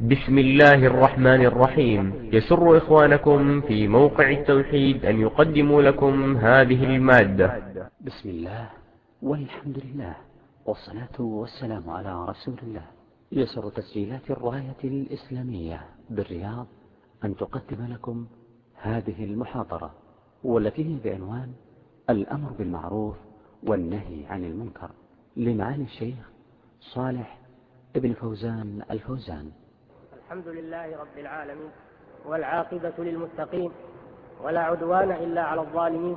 بسم الله الرحمن الرحيم. يسر إخوانكم في موقع التوحيد أن يقدموا لكم هذه المادة. بسم الله والحمد لله والصلاة والسلام على رسول الله. يسر تسجيلات الراية الإسلامية بالرياض أن تقدم لكم هذه المحاضرة والتي هي بعنوان الأمر بالمعروف والنهي عن المنكر لمعالي الشيخ صالح ابن فوزان الفوزان. الحمد لله رب العالمين والعاقبة للمتقين ولا عدوان إلا على الظالمين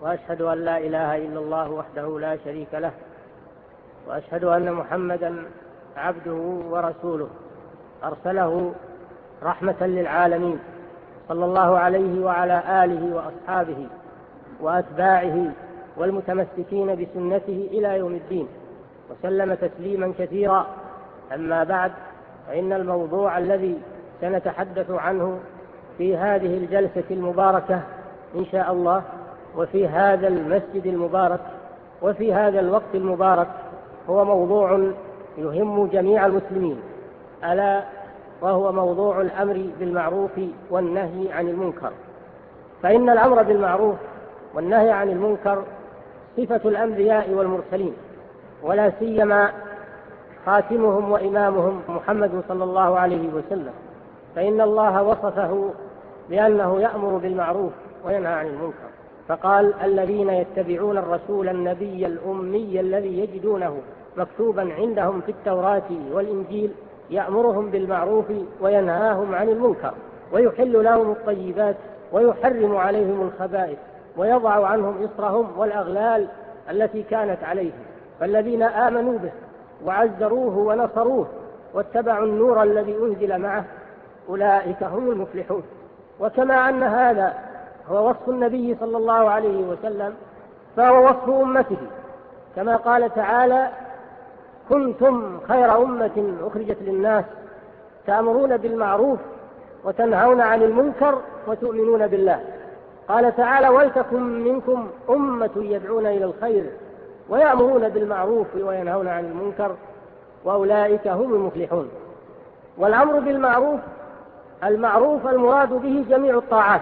وأشهد أن لا إله إلا الله وحده لا شريك له وأشهد أن محمدا عبده ورسوله أرسله رحمة للعالمين صلى الله عليه وعلى آله وأصحابه وأتباعه والمتمسكين بسنته إلى يوم الدين وسلم تسليما كثيرا أما بعد فإن الموضوع الذي سنتحدث عنه في هذه الجلسة المباركة إن شاء الله وفي هذا المسجد المبارك وفي هذا الوقت المبارك هو موضوع يهم جميع المسلمين ألا وهو موضوع الأمر بالمعروف والنهي عن المنكر. فإن الأمر بالمعروف والنهي عن المنكر صفة الأنبياء والمرسلين ولا سيما خاتمهم وإمامهم محمد صلى الله عليه وسلم. فإن الله وصفه بأنه يأمر بالمعروف وينهى عن المنكر. فقال الذين يتبعون الرسول النبي الأمي الذي يجدونه مكتوبا عندهم في التوراة والإنجيل يأمرهم بالمعروف وينهاهم عن المنكر. ويحل لهم الطيبات ويحرم عليهم الخبائث ويضع عنهم إصرهم والأغلال التي كانت عليهم. فالذين آمنوا به وعزروه ونصروه واتبعوا النور الذي أنزل معه أولئك هم المفلحون. وكما أن هذا هو وصف النبي صلى الله عليه وسلم فهو وصف أمته. كما قال تعالى كنتم خير أمة أخرجت للناس تأمرون بالمعروف وتنهون عن المنكر وتؤمنون بالله. قال تعالى ولتكن منكم أمة يدعون إلى الخير ويأمرون بالمعروف وينهون عن المنكر وأولئك هم المفلحون. والأمر بالمعروف المعروف المراد به جميع الطاعات.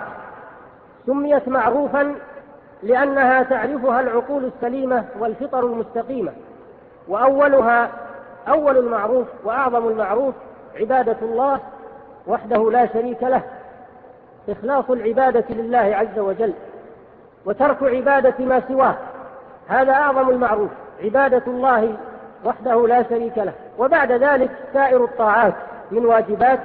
سميت معروفا لأنها تعرفها العقول السليمة والفطر المستقيمة. وأولها أول المعروف وأعظم المعروف عبادة الله وحده لا شريك له إخلاص العبادة لله عز وجل وترك عبادة ما سواه. هذا أعظم المعروف عبادة الله وحده لا شريك له. وبعد ذلك سائر الطاعات من واجبات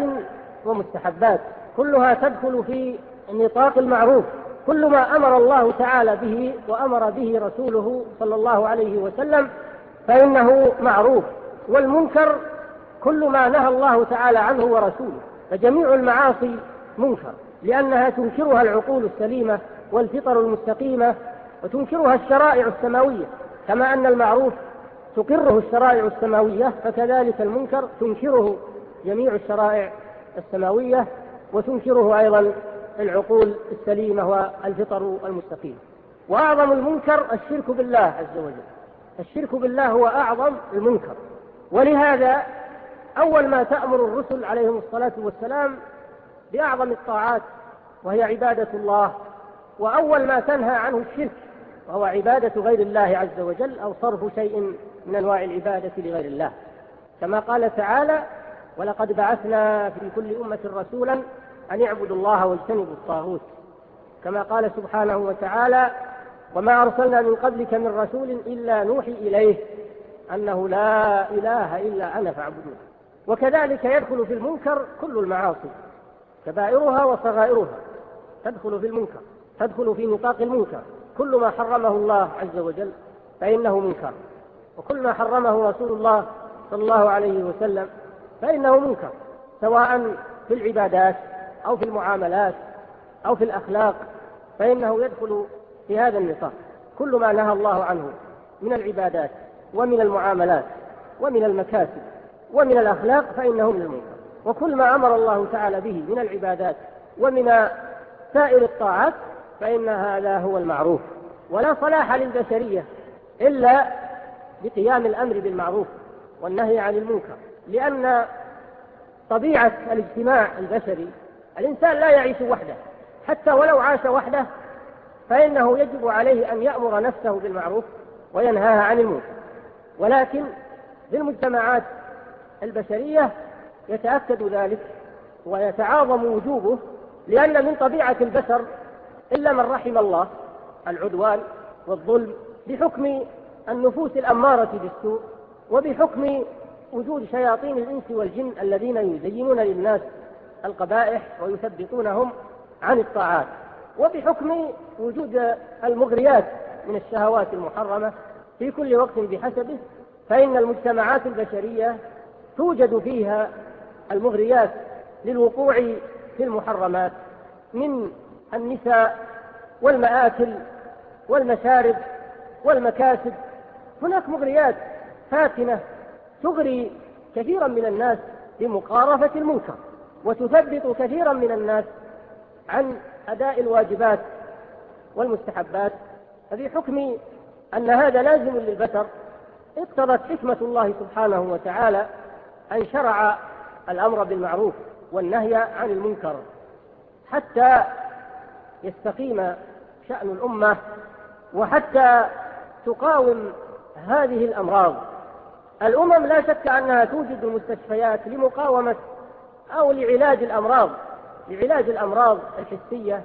ومستحبات. كلها تدخل في نطاق المعروف. كل ما أمر الله تعالى به وأمر به رسوله صلى الله عليه وسلم فإنه معروف. والمنكر كل ما نهى الله تعالى عنه ورسوله. فجميع المعاصي منكر لأنها تنكرها العقول السليمة والفطر المستقيمة وتنكرها الشرائع السماوية. كما أن المعروف تقره الشرائع السماوية فكذلك المنكر تنكره جميع الشرائع السماوية وتنكره أيضا العقول السليمة والفطر المستقيم. وأعظم المنكر الشرك بالله عز وجل. الشرك بالله هو أعظم المنكر. ولهذا أول ما تأمر الرسل عليهم الصلاة والسلام بأعظم الطاعات وهي عبادة الله وأول ما تنهى عنه الشرك وهو عبادة غير الله عز وجل أو صرف شيء من أنواع العبادة لغير الله. كما قال تعالى ولقد بعثنا في كل أمة رسولا أن يعبدوا الله واجتنبوا الطاغوت. كما قال سبحانه وتعالى وما أرسلنا من قبلك من رسول إلا نوحي إليه أنه لا إله إلا أنا فاعبدوه. وكذلك يدخل في المنكر كل المعاصي كبائرها وصغائرها. تدخل في المنكر تدخل في نطاق المنكر. كل ما حرمه الله عز وجل فإنه منكر. وكل ما حرمه رسول الله صلى الله عليه وسلم فإنه منكر سواء في العبادات أو في المعاملات أو في الأخلاق فإنه يدخل في هذا النطاق. كل ما نهى الله عنه من العبادات ومن المعاملات ومن المكاسب ومن الأخلاق فإنه من المنكر. وكل ما أمر الله تعالى به من العبادات ومن سائر الطاعات فإن هذا هو المعروف. ولا صلاح للبشرية إلا بقيام الأمر بالمعروف والنهي عن المنكر. لأن طبيعة الاجتماع البشري الإنسان لا يعيش وحده. حتى ولو عاش وحده فإنه يجب عليه أن يأمر نفسه بالمعروف وينهاها عن المنكر. ولكن في المجتمعات البشرية يتأكد ذلك ويتعاظم وجوبه لأن من طبيعة البشر إلا من رحم الله العدوان والظلم بحكم النفوس الأمارة بالسوء وبحكم وجود شياطين الإنس والجن الذين يزينون للناس القبائح ويثبتونهم عن الطاعات وبحكم وجود المغريات من الشهوات المحرمة في كل وقت بحسبه فإن المجتمعات البشرية توجد فيها المغريات للوقوع في المحرمات من النساء والمآكل والمشارب والمكاسب. هناك مغريات فاتنة تغري كثيرا من الناس بمقارفة المنكر وتثبط كثيرا من الناس عن أداء الواجبات والمستحبات. ففي حكم أن هذا لازم للبشر. اقتضت حكمة الله سبحانه وتعالى أن شرع الأمر بالمعروف والنهي عن المنكر. حتى يستقيم شأن الأمة وحتى تقاوم هذه الأمراض. الأمم لا شك أنها توجد المستشفيات لمقاومة أو لعلاج الأمراض لعلاج الأمراض الحسية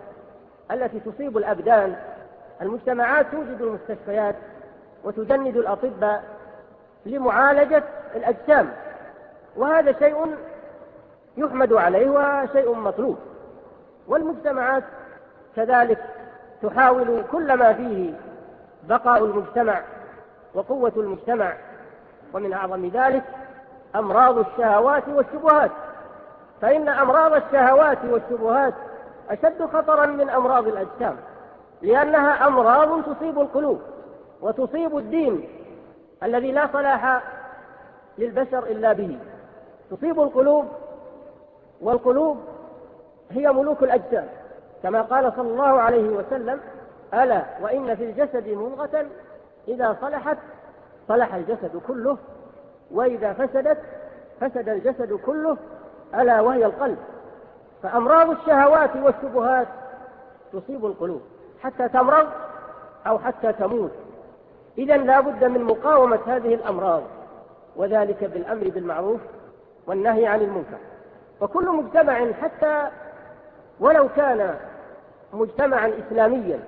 التي تصيب الأبدان. المجتمعات توجد المستشفيات وتجند الأطباء لمعالجة الأجسام وهذا شيء يحمد عليه وشيء مطلوب. والمجتمعات كذلك تحاول كل ما فيه بقاء المجتمع وقوة المجتمع ومن أعظم ذلك أمراض الشهوات والشبهات. فإن أمراض الشهوات والشبهات أشد خطرا من أمراض الأجسام لأنها أمراض تصيب القلوب وتصيب الدين الذي لا صلاح للبشر إلا به. تصيب القلوب والقلوب هي ملوك الأجسام. كما قال صلى الله عليه وسلم ألا وإن في الجسد مضغة إذا صلحت صلح الجسد كله وإذا فسدت فسد الجسد كله ألا وهي القلب. فأمراض الشهوات والشبهات تصيب القلوب حتى تمرض أو حتى تموت. إذا لا بد من مقاومة هذه الأمراض وذلك بالأمر بالمعروف والنهي عن المنكر. وكل مجتمع حتى ولو كان مجتمعا إسلاميا.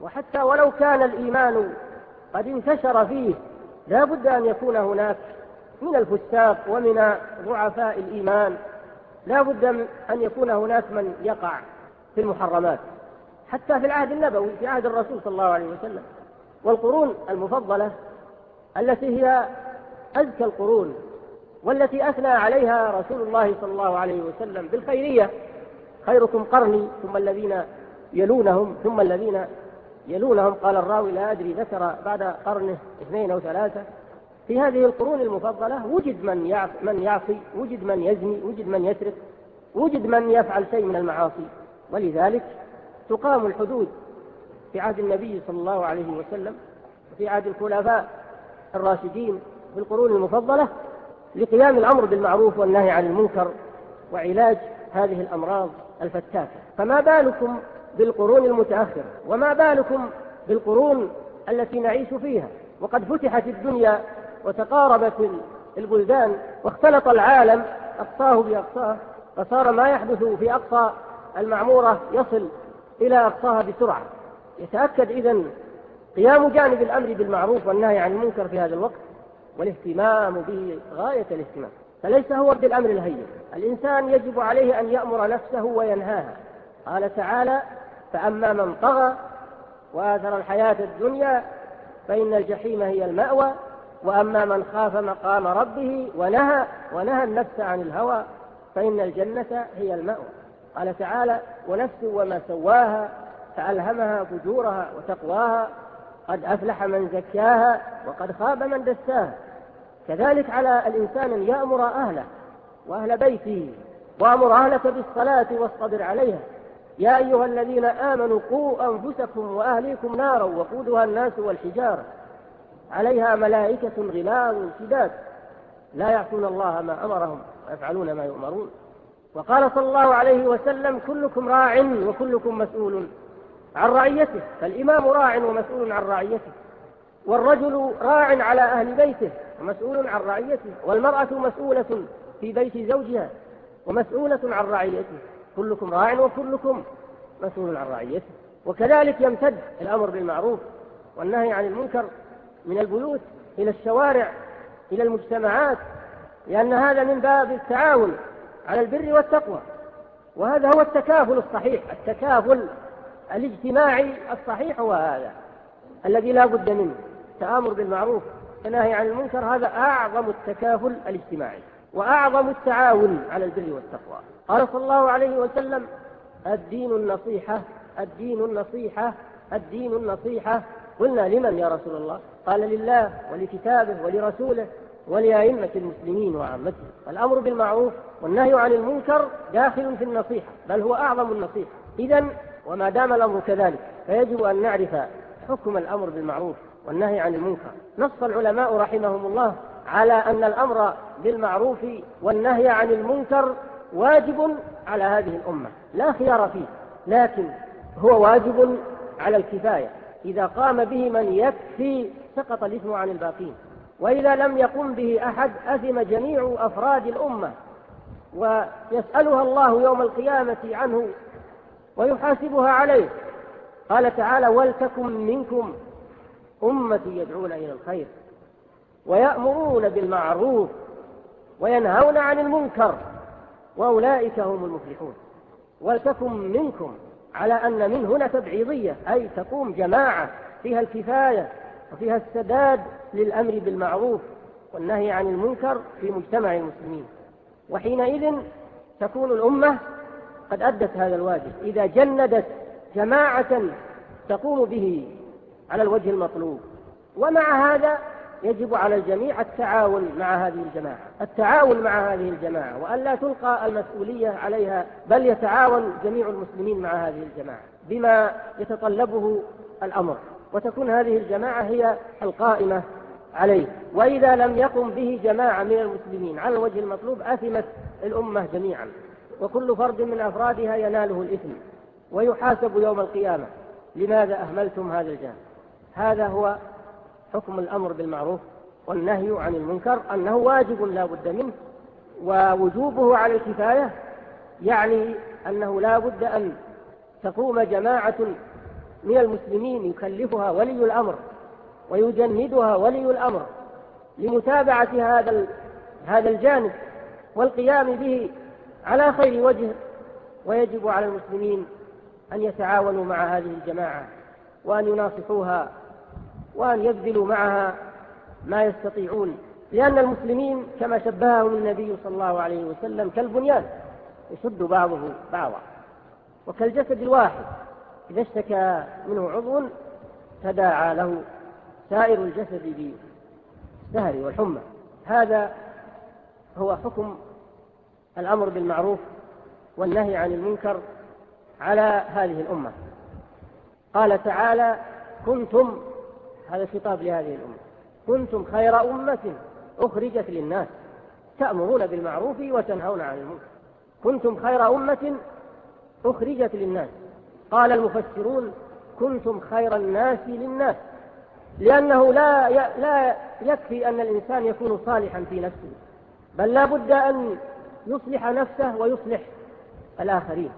وحتى ولو كان الإيمان قد انتشر فيه لا بد أن يكون هناك من الفساق ومن ضعفاء الإيمان. لا بد أن يكون هناك من يقع في المحرمات. حتى في العهد النبوي في عهد الرسول صلى الله عليه وسلم. والقرون المفضلة التي هي أزكى القرون والتي أثنى عليها رسول الله صلى الله عليه وسلم بالخيرية. خيركم قرني ثم الذين يلونهم ثم الذين يلونهم قال الراوي لا أدري ذكر بعد قرنه اثنين أو ثلاثة. في هذه القرون المفضلة وجد من يعصي, من يعصي وجد من يزني وجد من يسرق وجد من يفعل شيء من المعاصي. ولذلك تقام الحدود في عهد النبي صلى الله عليه وسلم وفي عهد الخلفاء الراشدين في القرون المفضلة لقيام الأمر بالمعروف والنهي عن المنكر وعلاج هذه الأمراض الفتاكة. فما بالكم بالقرون المتأخرة. وما بالكم بالقرون التي نعيش فيها؟ وقد فتحت الدنيا وتقاربت البلدان واختلط العالم أقصاه بأقصاه فصار ما يحدث في أقصى المعمورة يصل إلى أقصاها بسرعة. يتأكد إذن قيام جانب الأمر بالمعروف والنهي عن المنكر في هذا الوقت والاهتمام به غاية الاهتمام. فليس هو بالأمر الهين. الإنسان يجب عليه أن يأمر نفسه وينهاها. قال تعالى فأما من طغى وآثر الحياة الدنيا فإن الجحيم هي المأوى وأما من خاف مقام ربه ونهى, ونهى النفس عن الهوى فإن الجنة هي المأوى. قال تعالى ونفس وما سواها فألهمها فجورها وتقواها قد أفلح من زكاها وقد خاب من دساها. كذلك على الإنسان أن يأمر أهله وأهل بيته وأمر أهلك بالصلاة واصطبر عليها يا أيها الذين آمنوا قوا أنفسكم وأهليكم نارا وقودها الناس والحجارة عليها ملائكة غلاظ شداد لا يعصون الله ما أمرهم ويفعلون ما يؤمرون وقال صلى الله عليه وسلم كلكم راع وكلكم مسؤول عن رعيته فالإمام راع ومسؤول عن رعيته والرجل راع على أهل بيته ومسؤول عن رعيته والمرأة مسؤولة في بيت زوجها ومسؤولة عن رعيته كلكم راع وكلكم مسؤول عن رعيته. وكذلك يمتد الأمر بالمعروف والنهي عن المنكر من البيوت إلى الشوارع إلى المجتمعات لأن هذا من باب التعاون على البر والتقوى. وهذا هو التكافل الصحيح التكافل الاجتماعي الصحيح هو هذا الذي لا بد منه. التآمر بالمعروف والنهي عن المنكر هذا أعظم التكافل الاجتماعي. وأعظم التعاون على البر والتقوى. قال صلى الله عليه وسلم الدين النصيحة الدين النصيحة الدين النصيحة. قلنا لمن يا رسول الله؟ قال لله ولكتابه ولرسوله ولأئمة المسلمين وعامتهم الأمر بالمعروف والنهي عن المنكر داخل في النصيحة بل هو أعظم النصيحة. إذا وما دام الأمر كذلك فيجب أن نعرف حكم الأمر بالمعروف والنهي عن المنكر. نص العلماء رحمهم الله على أن الأمر بالمعروف والنهي عن المنكر واجب على هذه الأمة. لا خيار فيه لكن هو واجب على الكفاية. إذا قام به من يكفي سقط الإثم عن الباقين. وإذا لم يقم به أحد أثم جميع أفراد الأمة. ويسألها الله يوم القيامة عنه ويحاسبها عليه. قال تعالى ولتكن منكم أمة يدعون إلى الخير. ويأمرون بالمعروف وينهون عن المنكر وأولئك هم المفلحون. ولتكن منكم على أن من هنا تبعيضية أي تقوم جماعة فيها الكفاية وفيها السداد للأمر بالمعروف والنهي عن المنكر في مجتمع المسلمين. وحينئذ تكون الأمة قد أدت هذا الواجب. إذا جندت جماعة تقوم به على الوجه المطلوب. ومع هذا يجب على الجميع التعاون مع هذه الجماعة. التعاون مع هذه الجماعة وأن لا تلقى المسؤولية عليها بل يتعاون جميع المسلمين مع هذه الجماعة بما يتطلبه الأمر. وتكون هذه الجماعة هي القائمة عليه. وإذا لم يقم به جماعة من المسلمين على الوجه المطلوب أثمت الأمة جميعا. وكل فرد من أفرادها يناله الإثم ويحاسب يوم القيامة. لماذا أهملتم هذا الجانب؟ هذا هو حكم الأمر بالمعروف والنهي عن المنكر أنه واجب لا بد منه ووجوبه على الكفاية يعني أنه لا بد أن تقوم جماعة من المسلمين يكلفها ولي الأمر ويجندها ولي الأمر لمتابعة هذا هذا الجانب والقيام به على خير وجه ويجب على المسلمين أن يتعاونوا مع هذه الجماعة وأن يناصحوها وأن يبذلوا معها ما يستطيعون لأن المسلمين كما شبههم النبي صلى الله عليه وسلم كالبنيان يشد بعضه بعضا. وكالجسد الواحد إذا اشتكى منه عضو تداعى له سائر الجسد بالسهر والحمى. هذا هو حكم الأمر بالمعروف والنهي عن المنكر على هذه الأمة. قال تعالى كنتم هذا خطاب لهذه الأمة. كنتم خير أمة أخرجت للناس تأمرون بالمعروف وتنهون عن المنكر. كنتم خير أمة أخرجت للناس. قال المفسرون كنتم خير الناس للناس. لأنه لا لا يكفي أن الإنسان يكون صالحا في نفسه. بل لا بد أن يصلح نفسه ويصلح الآخرين.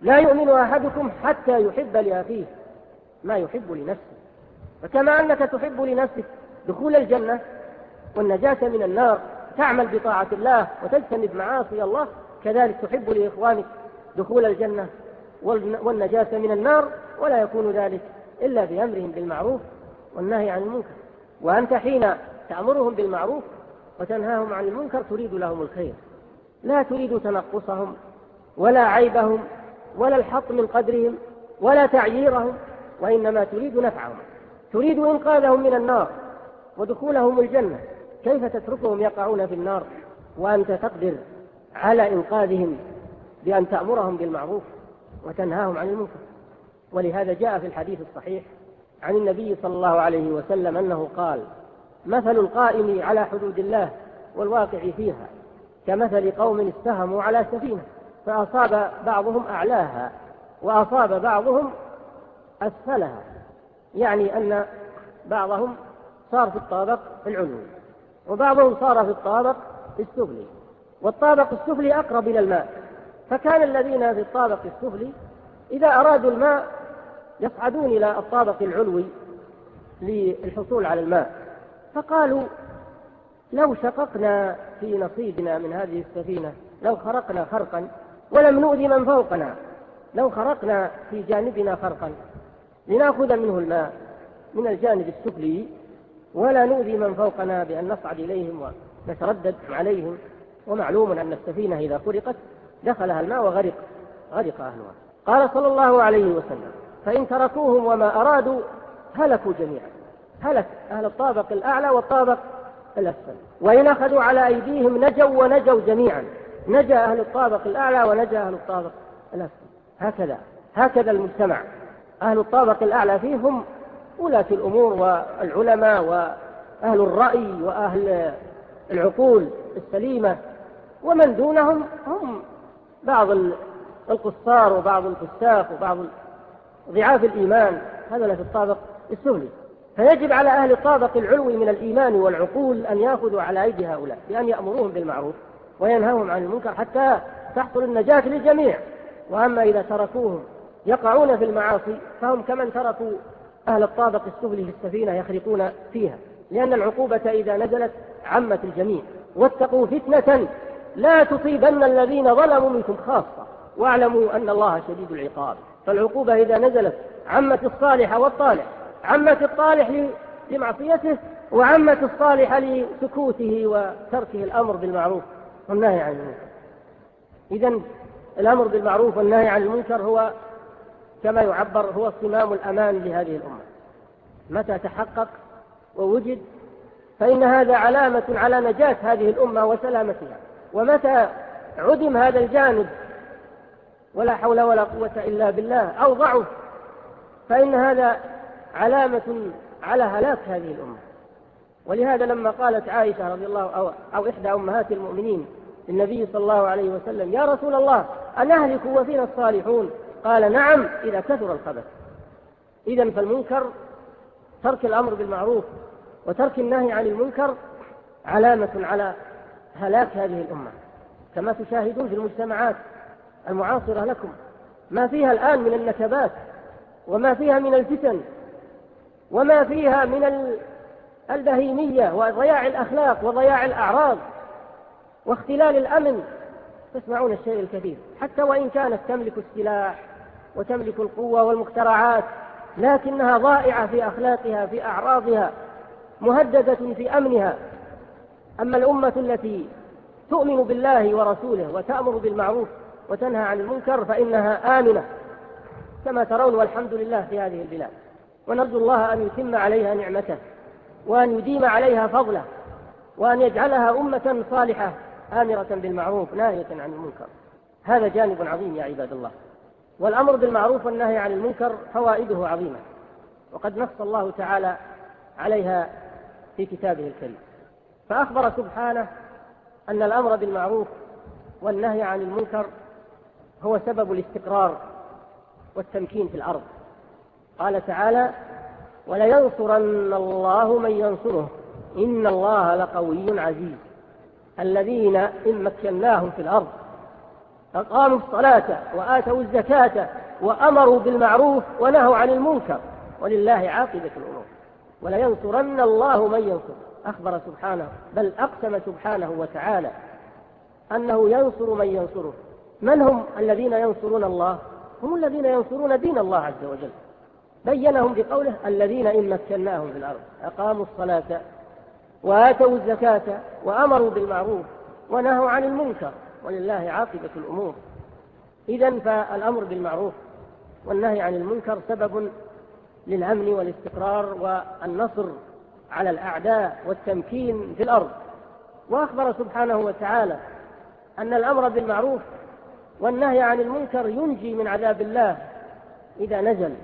لا يؤمن أحدكم حتى يحب لأخيه ما يحب لنفسه. فكما أنك تحب لنفسك دخول الجنة والنجاة من النار تعمل بطاعة الله وتجتنب معاصي الله كذلك تحب لإخوانك دخول الجنة والنجاة من النار ولا يكون ذلك إلا بأمرهم بالمعروف والنهي عن المنكر. وأنت حين تأمرهم بالمعروف وتنهاهم عن المنكر تريد لهم الخير. لا تريد تنقصهم ولا عيبهم ولا الحط من قدرهم ولا تعييرهم وإنما تريد نفعهم. تريد إنقاذهم من النار ودخولهم الجنة كيف تتركهم يقعون في النار؟ وأنت تقدر على إنقاذهم بأن تأمرهم بالمعروف وتنهاهم عن المنكر. ولهذا جاء في الحديث الصحيح عن النبي صلى الله عليه وسلم أنه قال مثل القائم على حدود الله والواقع فيها كمثل قوم استهموا على سفينة فأصاب بعضهم أعلاها وأصاب بعضهم أسفلها. يعني أن بعضهم صار في الطابق العلوي وبعضهم صار في الطابق السفلي والطابق السفلي أقرب إلى الماء. فكان الذين في الطابق السفلي إذا أرادوا الماء يصعدون إلى الطابق العلوي للحصول على الماء. فقالوا لو شققنا في نصيبنا من هذه السفينة لو خرقنا خرقا ولم نؤذي من فوقنا لو خرقنا في جانبنا خرقا. لنأخذ منه الماء من الجانب السفلي ولا نؤذي من فوقنا بأن نصعد إليهم ونتردد عليهم. ومعلوم أن السفينة إذا خرقت دخلها الماء وغرق غرق أهلها. قال صلى الله عليه وسلم فإن تركوهم وما أرادوا هلكوا جميعا. هلك أهل الطابق الأعلى والطابق الأسفل. وإن أخذوا على أيديهم نجوا ونجوا جميعا. نجا أهل الطابق الأعلى ونجا أهل الطابق الأسفل. هكذا هكذا المجتمع. أهل الطابق الأعلى فيه هم ولاة الأمور والعلماء وأهل الرأي وأهل العقول السليمة ومن دونهم هم بعض القصار وبعض الفساق وبعض ضعاف الإيمان. هذا في الطابق السفلي. فيجب على أهل الطابق العلوي من الإيمان والعقول أن يأخذوا على أيدي هؤلاء بأن يأمروهم بالمعروف وينهوهم عن المنكر حتى تحصل النجاة للجميع. وأما إذا تركوهم يقعون في المعاصي فهم كمن تركوا أهل الطابق السفلي في السفينة يخرقون فيها لأن العقوبة إذا نزلت عمت الجميع. واتقوا فتنة لا تصيبن الذين ظلموا منكم خاصة واعلموا أن الله شديد العقاب. فالعقوبة إذا نزلت عمت الصالح والطالح عمت الطالح لمعصيته وعمت الصالح لسكوته وتركه الأمر بالمعروف والنهي عن المنكر. إذا الأمر بالمعروف والنهي عن المنكر هو كما يعبر هو الصمام الأمان لهذه الأمة. متى تحقق ووجد فإن هذا علامة على نجاة هذه الأمة وسلامتها. ومتى عدم هذا الجانب ولا حول ولا قوة إلا بالله أو ضعف فإن هذا علامة على هلاك هذه الأمة. ولهذا لما قالت عائشة رضي الله أو, أو إحدى أمهات المؤمنين النبي صلى الله عليه وسلم يا رسول الله أنهلك وفينا الصالحون؟ قال نعم إذا كثر الخبث إذا فالمنكر ترك الأمر بالمعروف وترك النهي عن المنكر علامة على هلاك هذه الأمة. كما تشاهدون في المجتمعات المعاصرة لكم. ما فيها الآن من النكبات وما فيها من الفتن وما فيها من البهيمية وضياع الأخلاق وضياع الأعراض واختلال الأمن تسمعون الشيء الكثير حتى وإن كانت تملك السلاح وتملك القوة والمخترعات لكنها ضائعة في أخلاقها في أعراضها مهددة في أمنها. أما الأمة التي تؤمن بالله ورسوله وتأمر بالمعروف وتنهى عن المنكر فإنها آمنة. كما ترون والحمد لله في هذه البلاد. ونرجو الله أن يتم عليها نعمته وأن يديم عليها فضله وأن يجعلها أمة صالحة. آمرة بالمعروف ناهية عن المنكر. هذا جانب عظيم يا عباد الله. والأمر بالمعروف والنهي عن المنكر فوائده عظيمة. وقد نص الله تعالى عليها في كتابه الكريم. فأخبر سبحانه أن الأمر بالمعروف والنهي عن المنكر هو سبب الاستقرار والتمكين في الأرض. قال تعالى ولينصرن الله من ينصره. إن الله لقوي عزيز. الذين إن مكناهم في الأرض أقاموا الصلاة وآتوا الزكاة وأمروا بالمعروف ونهوا عن المنكر ولله عاقبة الأمور. ولينصرن الله من ينصر. أخبر سبحانه بل أقسم سبحانه وتعالى أنه ينصر من ينصره. من هم الذين ينصرون الله؟ هم الذين ينصرون دين الله عز وجل. بينهم بقوله الذين إن مكناهم في الأرض أقاموا الصلاة وآتوا الزكاة وأمروا بالمعروف ونهوا عن المنكر ولله عاقبة الأمور. إذا فالأمر بالمعروف والنهي عن المنكر سبب للأمن والاستقرار والنصر على الأعداء والتمكين في الأرض. وأخبر سبحانه وتعالى أن الأمر بالمعروف والنهي عن المنكر ينجي من عذاب الله إذا نزل.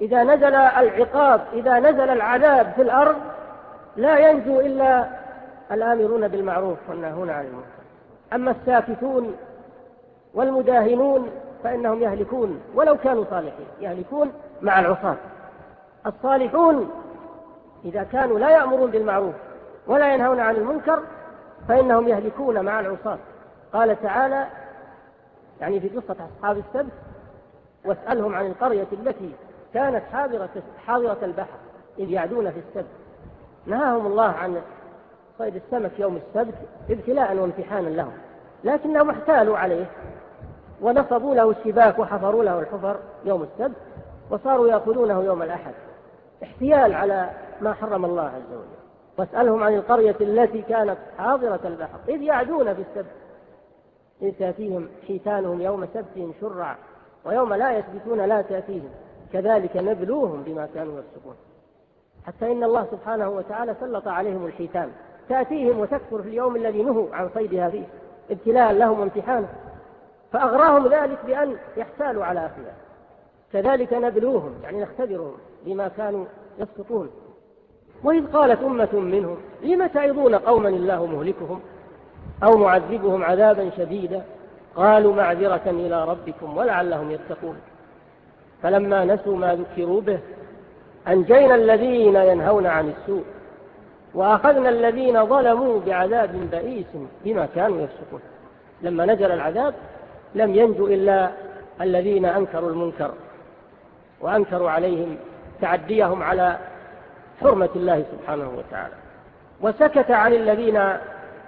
إذا نزل العقاب إذا نزل العذاب في الأرض لا ينجو إلا الآمرون بالمعروف والناهون عن المنكر. أما الساكتون والمداهنون فإنهم يهلكون ولو كانوا صالحين يهلكون مع العصاة. الصالحون إذا كانوا لا يأمرون بالمعروف ولا ينهون عن المنكر فإنهم يهلكون مع العصاة. قال تعالى يعني في قصة أصحاب السبت واسألهم عن القرية التي كانت حاضرة, حاضرة البحر إذ يعدون في السبت. نهاهم الله عن صيد السمك يوم السبت ابتلاء وامتحانا لهم. لكنهم احتالوا عليه ونصبوا له الشباك وحفروا له الحفر يوم السبت وصاروا يأخذونه يوم الأحد. احتيال على ما حرم الله عز وجل. واسألهم عن القرية التي كانت حاضرة البحر. إذ يعدون في السبت. إذ تأتيهم حيتانهم يوم سبتهم شرع ويوم لا يثبتون لا تأتيهم. كذلك نبلوهم بما كانوا يفسقون. حتى إن الله سبحانه وتعالى سلط عليهم الحيتان. تأتيهم وتكفر في اليوم الذي نهوا عن صيدها فيه ابتلاء لهم وامتحانا فأغراهم ذلك بأن يحتالوا على أخيها كذلك نبلوهم يعني نختبرهم بما كانوا يسقطون. وإذ قالت أمة منهم لم تعظون قوما الله مهلكهم أو معذبهم عذابا شديدا؟ قالوا معذرة إلى ربكم ولعلهم يتقون. فلما نسوا ما ذكروا به أنجينا الذين ينهون عن السوء وأخذنا الذين ظلموا بعذاب بئيس بما كانوا يفسقون. لما نزل العذاب لم ينجو إلا الذين أنكروا المنكر وأنكروا عليهم تعديهم على حرمة الله سبحانه وتعالى. وسكت عن الذين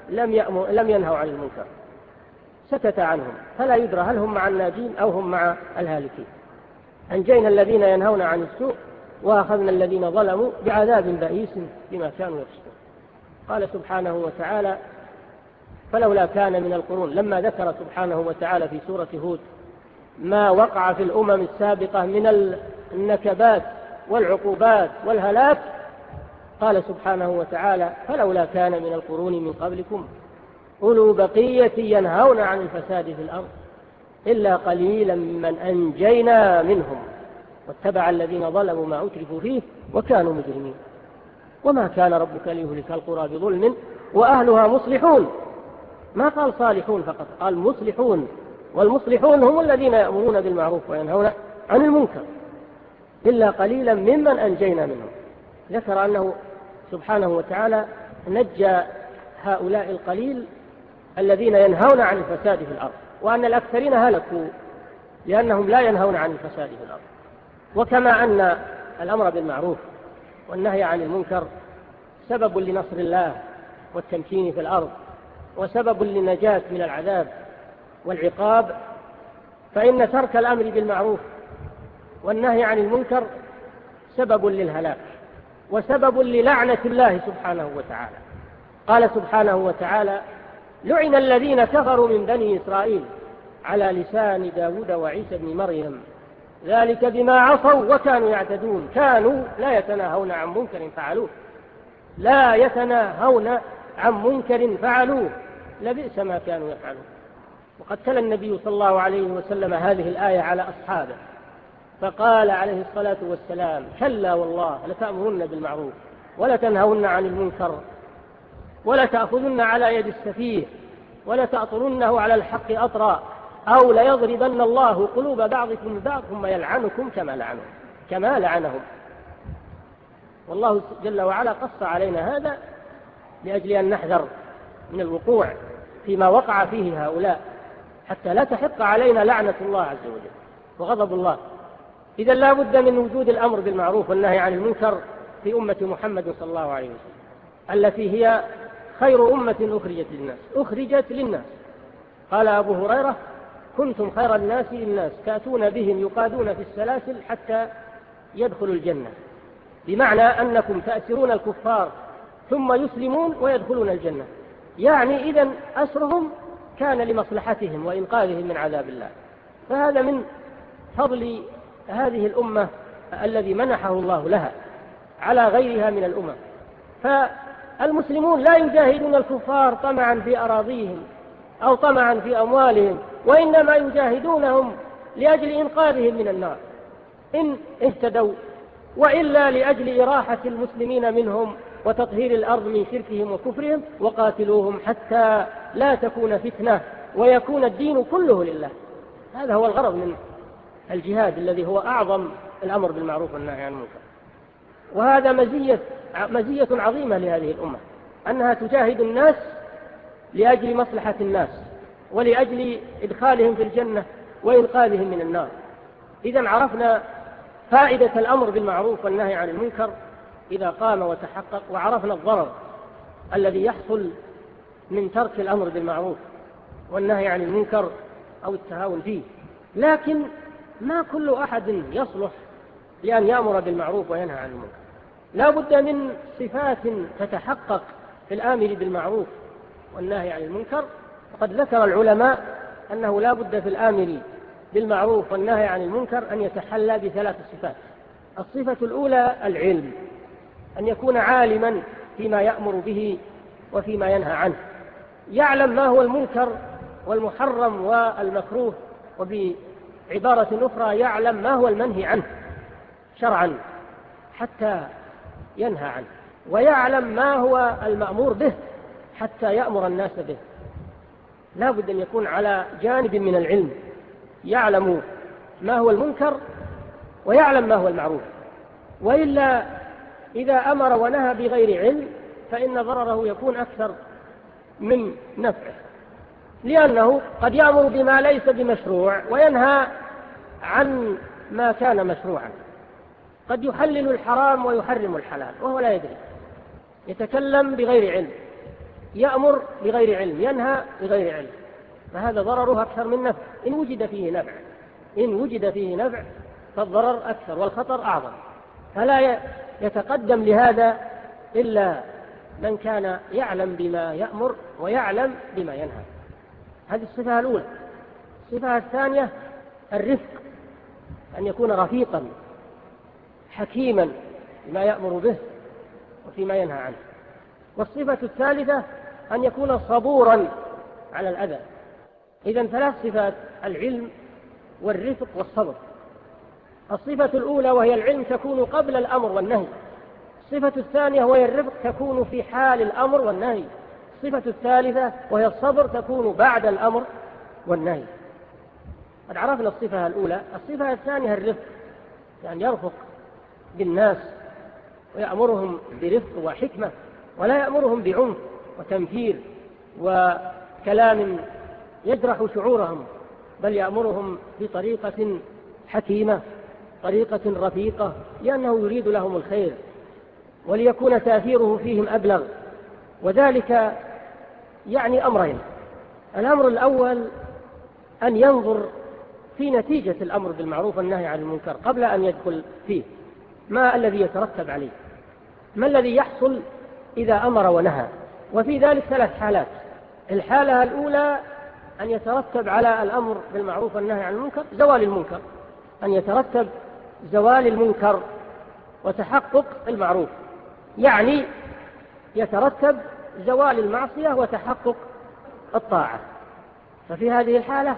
لم, لم ينهوا عن المنكر. سكت عنهم. فلا يدرى هل هم مع الناجين أو هم مع الهالكين. أنجينا الذين ينهون عن السوء وأخذنا الذين ظلموا بعذاب بئيس بما كانوا يفسدون. قال سبحانه وتعالى فلولا كان من القرون لما ذكر سبحانه وتعالى في سورة هود ما وقع في الأمم السابقة من النكبات والعقوبات والهلاك. قال سبحانه وتعالى فلولا كان من القرون من قبلكم أولو بقية ينهون عن الفساد في الأرض إلا قليلا من أنجينا منهم. واتبع الذين ظلموا ما أترفوا فيه وكانوا مجرمين. وما كان ربك ليهلك القرى بظلم وأهلها مصلحون. ما قال صالحون فقط قال مصلحون. والمصلحون هم الذين يأمرون بالمعروف وينهون عن المنكر. إلا قليلا ممن أنجينا منهم. ذكر أنه سبحانه وتعالى نجى هؤلاء القليل الذين ينهون عن الفساد في الأرض وأن الأكثرين هلكوا لأنهم لا ينهون عن الفساد في الأرض. وكما أن الأمر بالمعروف والنهي عن المنكر سبب لنصر الله والتمكين في الأرض وسبب للنجاة من العذاب والعقاب فإن ترك الأمر بالمعروف والنهي عن المنكر سبب للهلاك وسبب للعنة الله سبحانه وتعالى. قال سبحانه وتعالى لعن الذين كفروا من بني إسرائيل على لسان داود وعيسى بن مريم ذلك بما عصوا وكانوا يعتدون. كانوا لا يتناهون عن منكر فعلوه. لا يتناهون عن منكر فعلوه. لبئس ما كانوا يفعلون. وقد تلا النبي صلى الله عليه وسلم هذه الآية على أصحابه. فقال عليه الصلاة والسلام كلا والله لتأمرن بالمعروف ولا تنهون عن المنكر ولا تأخذن على يد السفيه ولا تأطرنه على الحق أطرا. أو ليضربن الله قلوب بعضكم بعض ثم يلعنكم كما لعنهم كما لعنهم. والله جل وعلا قص علينا هذا لأجل أن نحذر من الوقوع فيما وقع فيه هؤلاء حتى لا تحق علينا لعنة الله عز وجل وغضب الله. إذا لا بد من وجود الأمر بالمعروف والنهي عن المنكر في أمة محمد صلى الله عليه وسلم التي هي خير أمة أخرجت للناس أخرجت للناس. قال أبو هريرة كنتم خير الناس للناس تأتون بهم يقادون في السلاسل حتى يدخلوا الجنة. بمعنى أنكم تأسرون الكفار ثم يسلمون ويدخلون الجنة. يعني إذا أسرهم كان لمصلحتهم وإنقاذهم من عذاب الله. فهذا من فضل هذه الأمة الذي منحه الله لها على غيرها من الأمم. فالمسلمون لا يجاهدون الكفار طمعا في أراضيهم أو طمعا في أموالهم. وإنما يجاهدونهم لأجل إنقاذهم من النار. إن اهتدوا وإلا لأجل إراحة المسلمين منهم وتطهير الأرض من شركهم وكفرهم وقاتلوهم حتى لا تكون فتنة ويكون الدين كله لله. هذا هو الغرض من الجهاد الذي هو أعظم الأمر بالمعروف والنهي عن المنكر. وهذا مزية, مزية عظيمة لهذه الأمة أنها تجاهد الناس لأجل مصلحة الناس. ولأجل إدخالهم في الجنة وإنقاذهم من النار. إذا عرفنا فائدة الأمر بالمعروف والنهي عن المنكر إذا قام وتحقق وعرفنا الضرر الذي يحصل من ترك الأمر بالمعروف والنهي عن المنكر أو التهاون فيه. لكن ما كل أحد يصلح لأن يأمر بالمعروف وينهى عن المنكر. لا بد من صفات تتحقق في الآمر بالمعروف والنهي عن المنكر وقد ذكر العلماء أنه لا بد في الآمر بالمعروف والنهي عن المنكر أن يتحلى بثلاث صفات. الصفة الأولى العلم أن يكون عالما فيما يأمر به وفيما ينهى عنه. يعلم ما هو المنكر والمحرم والمكروه وبعبارة أخرى يعلم ما هو المنهي عنه شرعا حتى ينهى عنه. ويعلم ما هو المأمور به حتى يأمر الناس به. لا بد أن يكون على جانب من العلم يعلم ما هو المنكر ويعلم ما هو المعروف. وإلا إذا أمر ونهى بغير علم فإن ضرره يكون أكثر من نفعه. لأنه قد يأمر بما ليس بمشروع وينهى عن ما كان مشروعا. قد يحلل الحرام ويحرم الحلال وهو لا يدري. يتكلم بغير علم. يأمر بغير علم ينهى بغير علم. فهذا ضرره أكثر من نفع. إن وجد فيه نفع إن وجد فيه نفع فالضرر أكثر والخطر أعظم. فلا يتقدم لهذا إلا من كان يعلم بما يأمر ويعلم بما ينهى. هذه الصفة الأولى. الصفة الثانية الرفق أن يكون رفيقا حكيما بما يأمر به وفيما ينهى عنه. والصفة الثالثة أن يكون صبورا على الأذى. إذا ثلاث صفات العلم والرفق والصبر. الصفة الأولى وهي العلم تكون قبل الأمر والنهي. الصفة الثانية وهي الرفق تكون في حال الأمر والنهي. الصفة الثالثة وهي الصبر تكون بعد الأمر والنهي. قد عرفنا الصفة الأولى. الصفة الثانية الرفق يعني يرفق بالناس ويأمرهم برفق وحكمة ولا يأمرهم بعنف. وتنفير وكلام يجرح شعورهم بل يأمرهم بطريقة حكيمة طريقة رفيقة لأنه يريد لهم الخير وليكون تأثيره فيهم أبلغ وذلك يعني أمرين. الأمر الأول أن ينظر في نتيجة الأمر بالمعروف والنهي عن المنكر قبل أن يدخل فيه. ما الذي يترتب عليه؟ ما الذي يحصل إذا أمر ونهى؟ وفي ذلك ثلاث حالات. الحالة الأولى أن يترتب على الأمر بالمعروف والنهي عن المنكر زوال المنكر. أن يترتب زوال المنكر وتحقق المعروف. يعني يترتب زوال المعصية وتحقق الطاعة. ففي هذه الحالة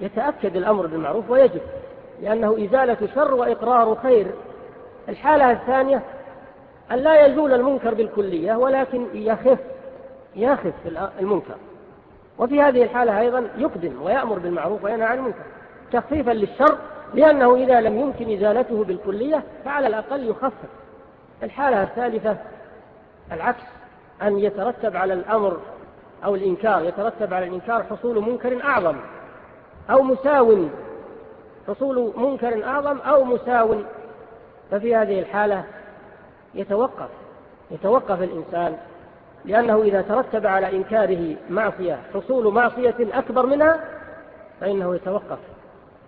يتأكد الأمر بالمعروف ويجب لأنه إزالة شر وإقرار خير. الحالة الثانية أن لا يزول المنكر بالكلية ولكن يخف ياخذ في المنكر. وفي هذه الحالة أيضا يقدم ويأمر بالمعروف وينهى عن المنكر تخفيفا للشر لأنه إذا لم يمكن إزالته بالكلية فعلى الأقل يخفف. الحالة الثالثة العكس أن يترتب على الأمر أو الإنكار يترتب على الإنكار حصول منكر أعظم أو مساوم حصول منكر أعظم أو مساوم ففي هذه الحالة يتوقف يتوقف الإنسان لأنه إذا ترتب على إنكاره معصية حصول معصية أكبر منها فإنه يتوقف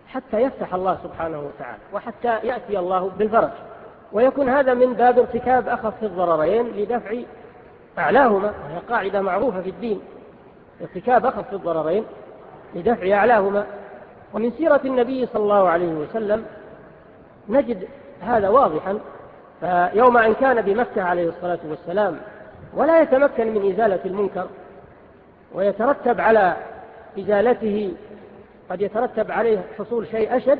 حتى يفتح الله سبحانه وتعالى وحتى يأتي الله بالفرج. ويكون هذا من باب ارتكاب أخف الضررين لدفع أعلاهما وهي قاعدة معروفة في الدين. ارتكاب أخف الضررين لدفع أعلاهما. ومن سيرة النبي صلى الله عليه وسلم نجد هذا واضحا فيوم أن كان بمكة عليه الصلاة والسلام ولا يتمكن من إزالة المنكر ويترتب على إزالته قد يترتب عليه حصول شيء أشد.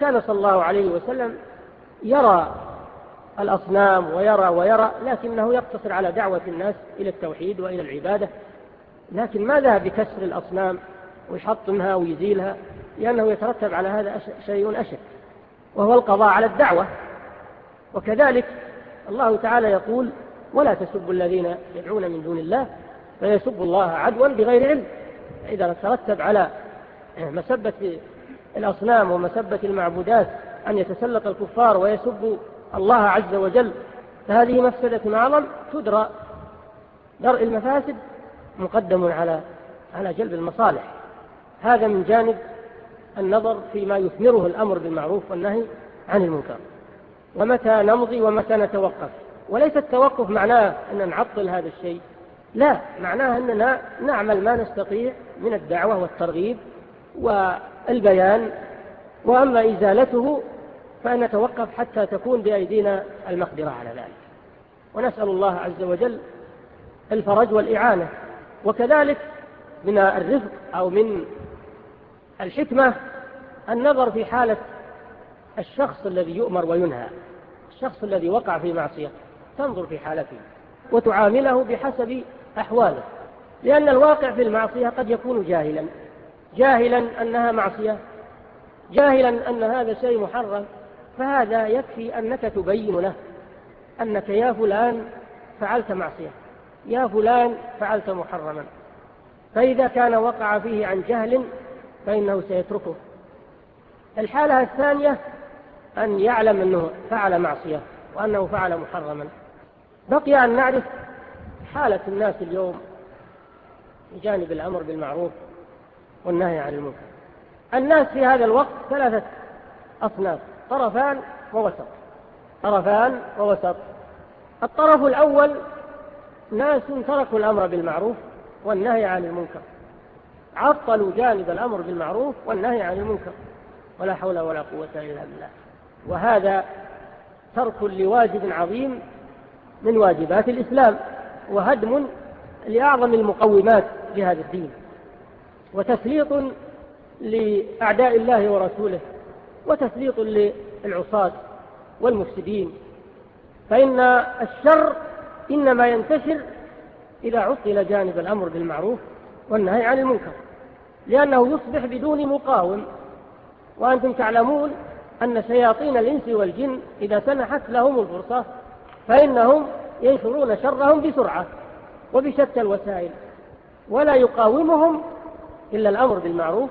كان صلى الله عليه وسلم يرى الأصنام ويرى ويرى لكنه يقتصر على دعوة الناس إلى التوحيد وإلى العبادة. لكن ما ذهب بكسر الأصنام ويحطمها ويزيلها لأنه يترتب على هذا شيء أشد وهو القضاء على الدعوة. وكذلك الله تعالى يقول ولا تسبوا الذين يدعون من دون الله فيسبوا الله عدوا بغير علم. إذا ترتب على مسبة الأصنام ومسبة المعبودات أن يتسلط الكفار ويسبوا الله عز وجل فهذه مفسدة عظم تدرى درء المفاسد مقدم على على جلب المصالح. هذا من جانب النظر فيما يثمره الأمر بالمعروف والنهي عن المنكر. ومتى نمضي ومتى نتوقف؟ وليس التوقف معناه أن نعطل هذا الشيء. لا معناه أننا نعمل ما نستطيع من الدعوة والترغيب والبيان. وأما إزالته فأن نتوقف حتى تكون بأيدينا المقدرة على ذلك. ونسأل الله عز وجل الفرج والإعانة. وكذلك من الرفق أو من الحكمة النظر في حالة الشخص الذي يؤمر وينهى الشخص الذي وقع في معصية تنظر في حالته وتعامله بحسب أحواله لأن الواقع في المعصية قد يكون جاهلا جاهلا أنها معصية جاهلا أن هذا شيء محرم فهذا يكفي أنك تبين له أنك يا فلان فعلت معصية يا فلان فعلت محرما. فإذا كان وقع فيه عن جهل فإنه سيتركه. الحالة الثانية أن يعلم أنه فعل معصية وأنه فعل محرما. بقي أن نعرف حالة الناس اليوم بجانب الأمر بالمعروف والنهي عن المنكر. الناس في هذا الوقت ثلاثة أصناف طرفان ووسط. طرفان ووسط. الطرف الأول ناس تركوا الأمر بالمعروف والنهي عن المنكر. عطلوا جانب الأمر بالمعروف والنهي عن المنكر. ولا حول ولا قوة إلا بالله. وهذا ترك لواجب عظيم من واجبات الإسلام وهدم لأعظم المقومات لهذا الدين وتسليط لأعداء الله ورسوله وتسليط للعصاة والمفسدين فإن الشر إنما ينتشر إذا عطل جانب الأمر بالمعروف والنهي عن المنكر لأنه يصبح بدون مقاوم وأنتم تعلمون أن شياطين الإنس والجن إذا سنحت لهم الفرصة فإنهم ينشرون شرهم بسرعة وبشتى الوسائل ولا يقاومهم إلا الأمر بالمعروف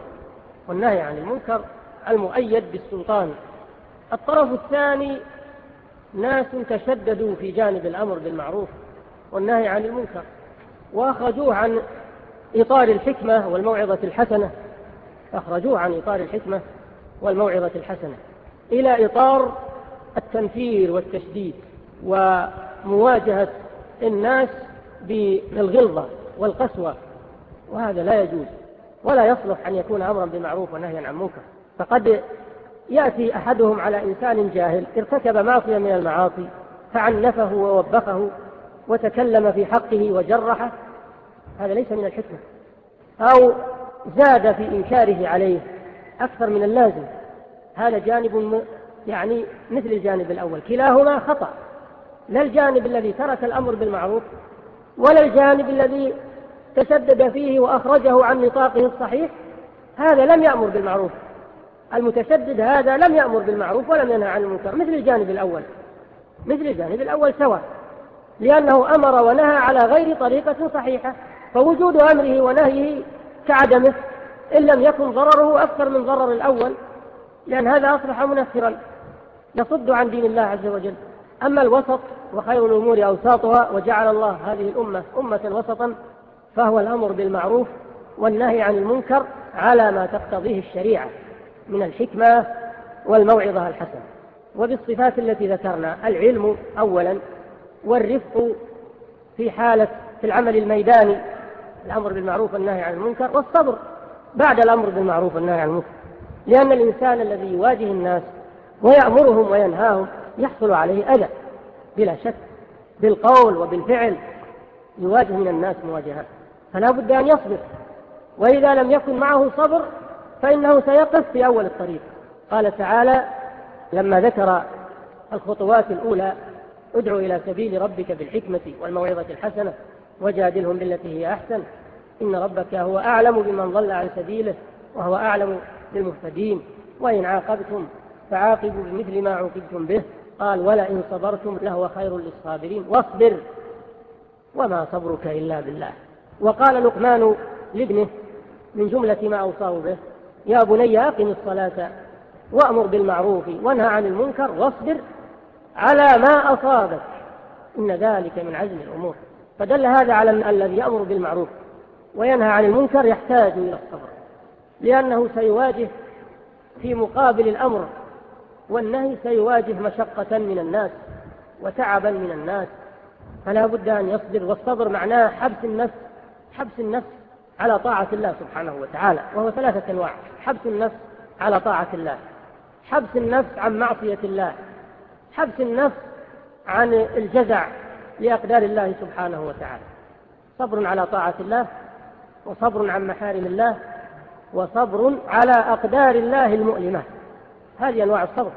والنهي عن المنكر المؤيد بالسلطان. الطرف الثاني ناس تشددوا في جانب الأمر بالمعروف والنهي عن المنكر وأخرجوه عن إطار الحكمة والموعظة الحسنة أخرجوه عن إطار الحكمة والموعظة الحسنة إلى إطار التنفير والتشديد. ومواجهة الناس بالغلظة والقسوة وهذا لا يجوز ولا يصلح أن يكون أمرا بمعروف ونهيا عن منكر. فقد يأتي أحدهم على إنسان جاهل ارتكب معصية من المعاصي فعنفه ووبخه وتكلم في حقه وجرحه هذا ليس من الحكمة. أو زاد في إنكاره عليه أكثر من اللازم هذا جانب يعني مثل الجانب الأول كلاهما خطأ. لا الجانب الذي ترك الأمر بالمعروف ولا الجانب الذي تشدد فيه وأخرجه عن نطاقه الصحيح هذا لم يأمر بالمعروف. المتشدد هذا لم يأمر بالمعروف ولم ينهى عن المنكر مثل الجانب الأول مثل الجانب الأول سواء لأنه أمر ونهى على غير طريقة صحيحة فوجود أمره ونهيه كعدمه إن لم يكن ضرره أكثر من ضرر الأول لأن هذا أصبح منفرا يصد عن دين الله عز وجل. أما الوسط وخير الأمور أوساطها وجعل الله هذه الأمة أمة وسطا فهو الأمر بالمعروف والنهي عن المنكر على ما تقتضيه الشريعة من الحكمة والموعظة الحسنة. وبالصفات التي ذكرنا العلم أولا والرفق في حالة في العمل الميداني الأمر بالمعروف والنهي عن المنكر والصبر بعد الأمر بالمعروف والنهي عن المنكر. لأن الإنسان الذي يواجه الناس ويأمرهم وينهاهم يحصل عليه أذى. بلا شك بالقول وبالفعل يواجه من الناس مواجهة. فلا بد أن يصبر. وإذا لم يكن معه صبر فإنه سيقف في أول الطريق. قال تعالى لما ذكر الخطوات الأولى ادعو إلى سبيل ربك بالحكمة والموعظة الحسنة وجادلهم بالتي هي أحسن. إن ربك هو أعلم بمن ضل عن سبيله وهو أعلم بالمهتدين. وإن عاقبتم فعاقبوا بمثل ما عوقبتم به. قال ولئن صبرتم لهو خير للصابرين واصبر وما صبرك إلا بالله. وقال لقمان لابنه من جملة ما أوصاه به يا بني أقم الصلاة وأمر بالمعروف وانهى عن المنكر واصبر على ما أصابك. إن ذلك من عزم الأمور. فدل هذا على أن الذي يأمر بالمعروف وينهى عن المنكر يحتاج إلى الصبر لأنه سيواجه في مقابل الأمر والنهي سيواجه مشقة من الناس وتعبا من الناس. فلا بد أن يصبر والصبر معناه حبس النفس حبس النفس على طاعة الله سبحانه وتعالى وهو ثلاثة أنواع. حبس النفس على طاعة الله حبس النفس عن معصية الله حبس النفس عن الجزع لأقدار الله سبحانه وتعالى. صبر على طاعة الله وصبر عن محارم الله وصبر على أقدار الله المؤلمة. هذه أنواع الصبر.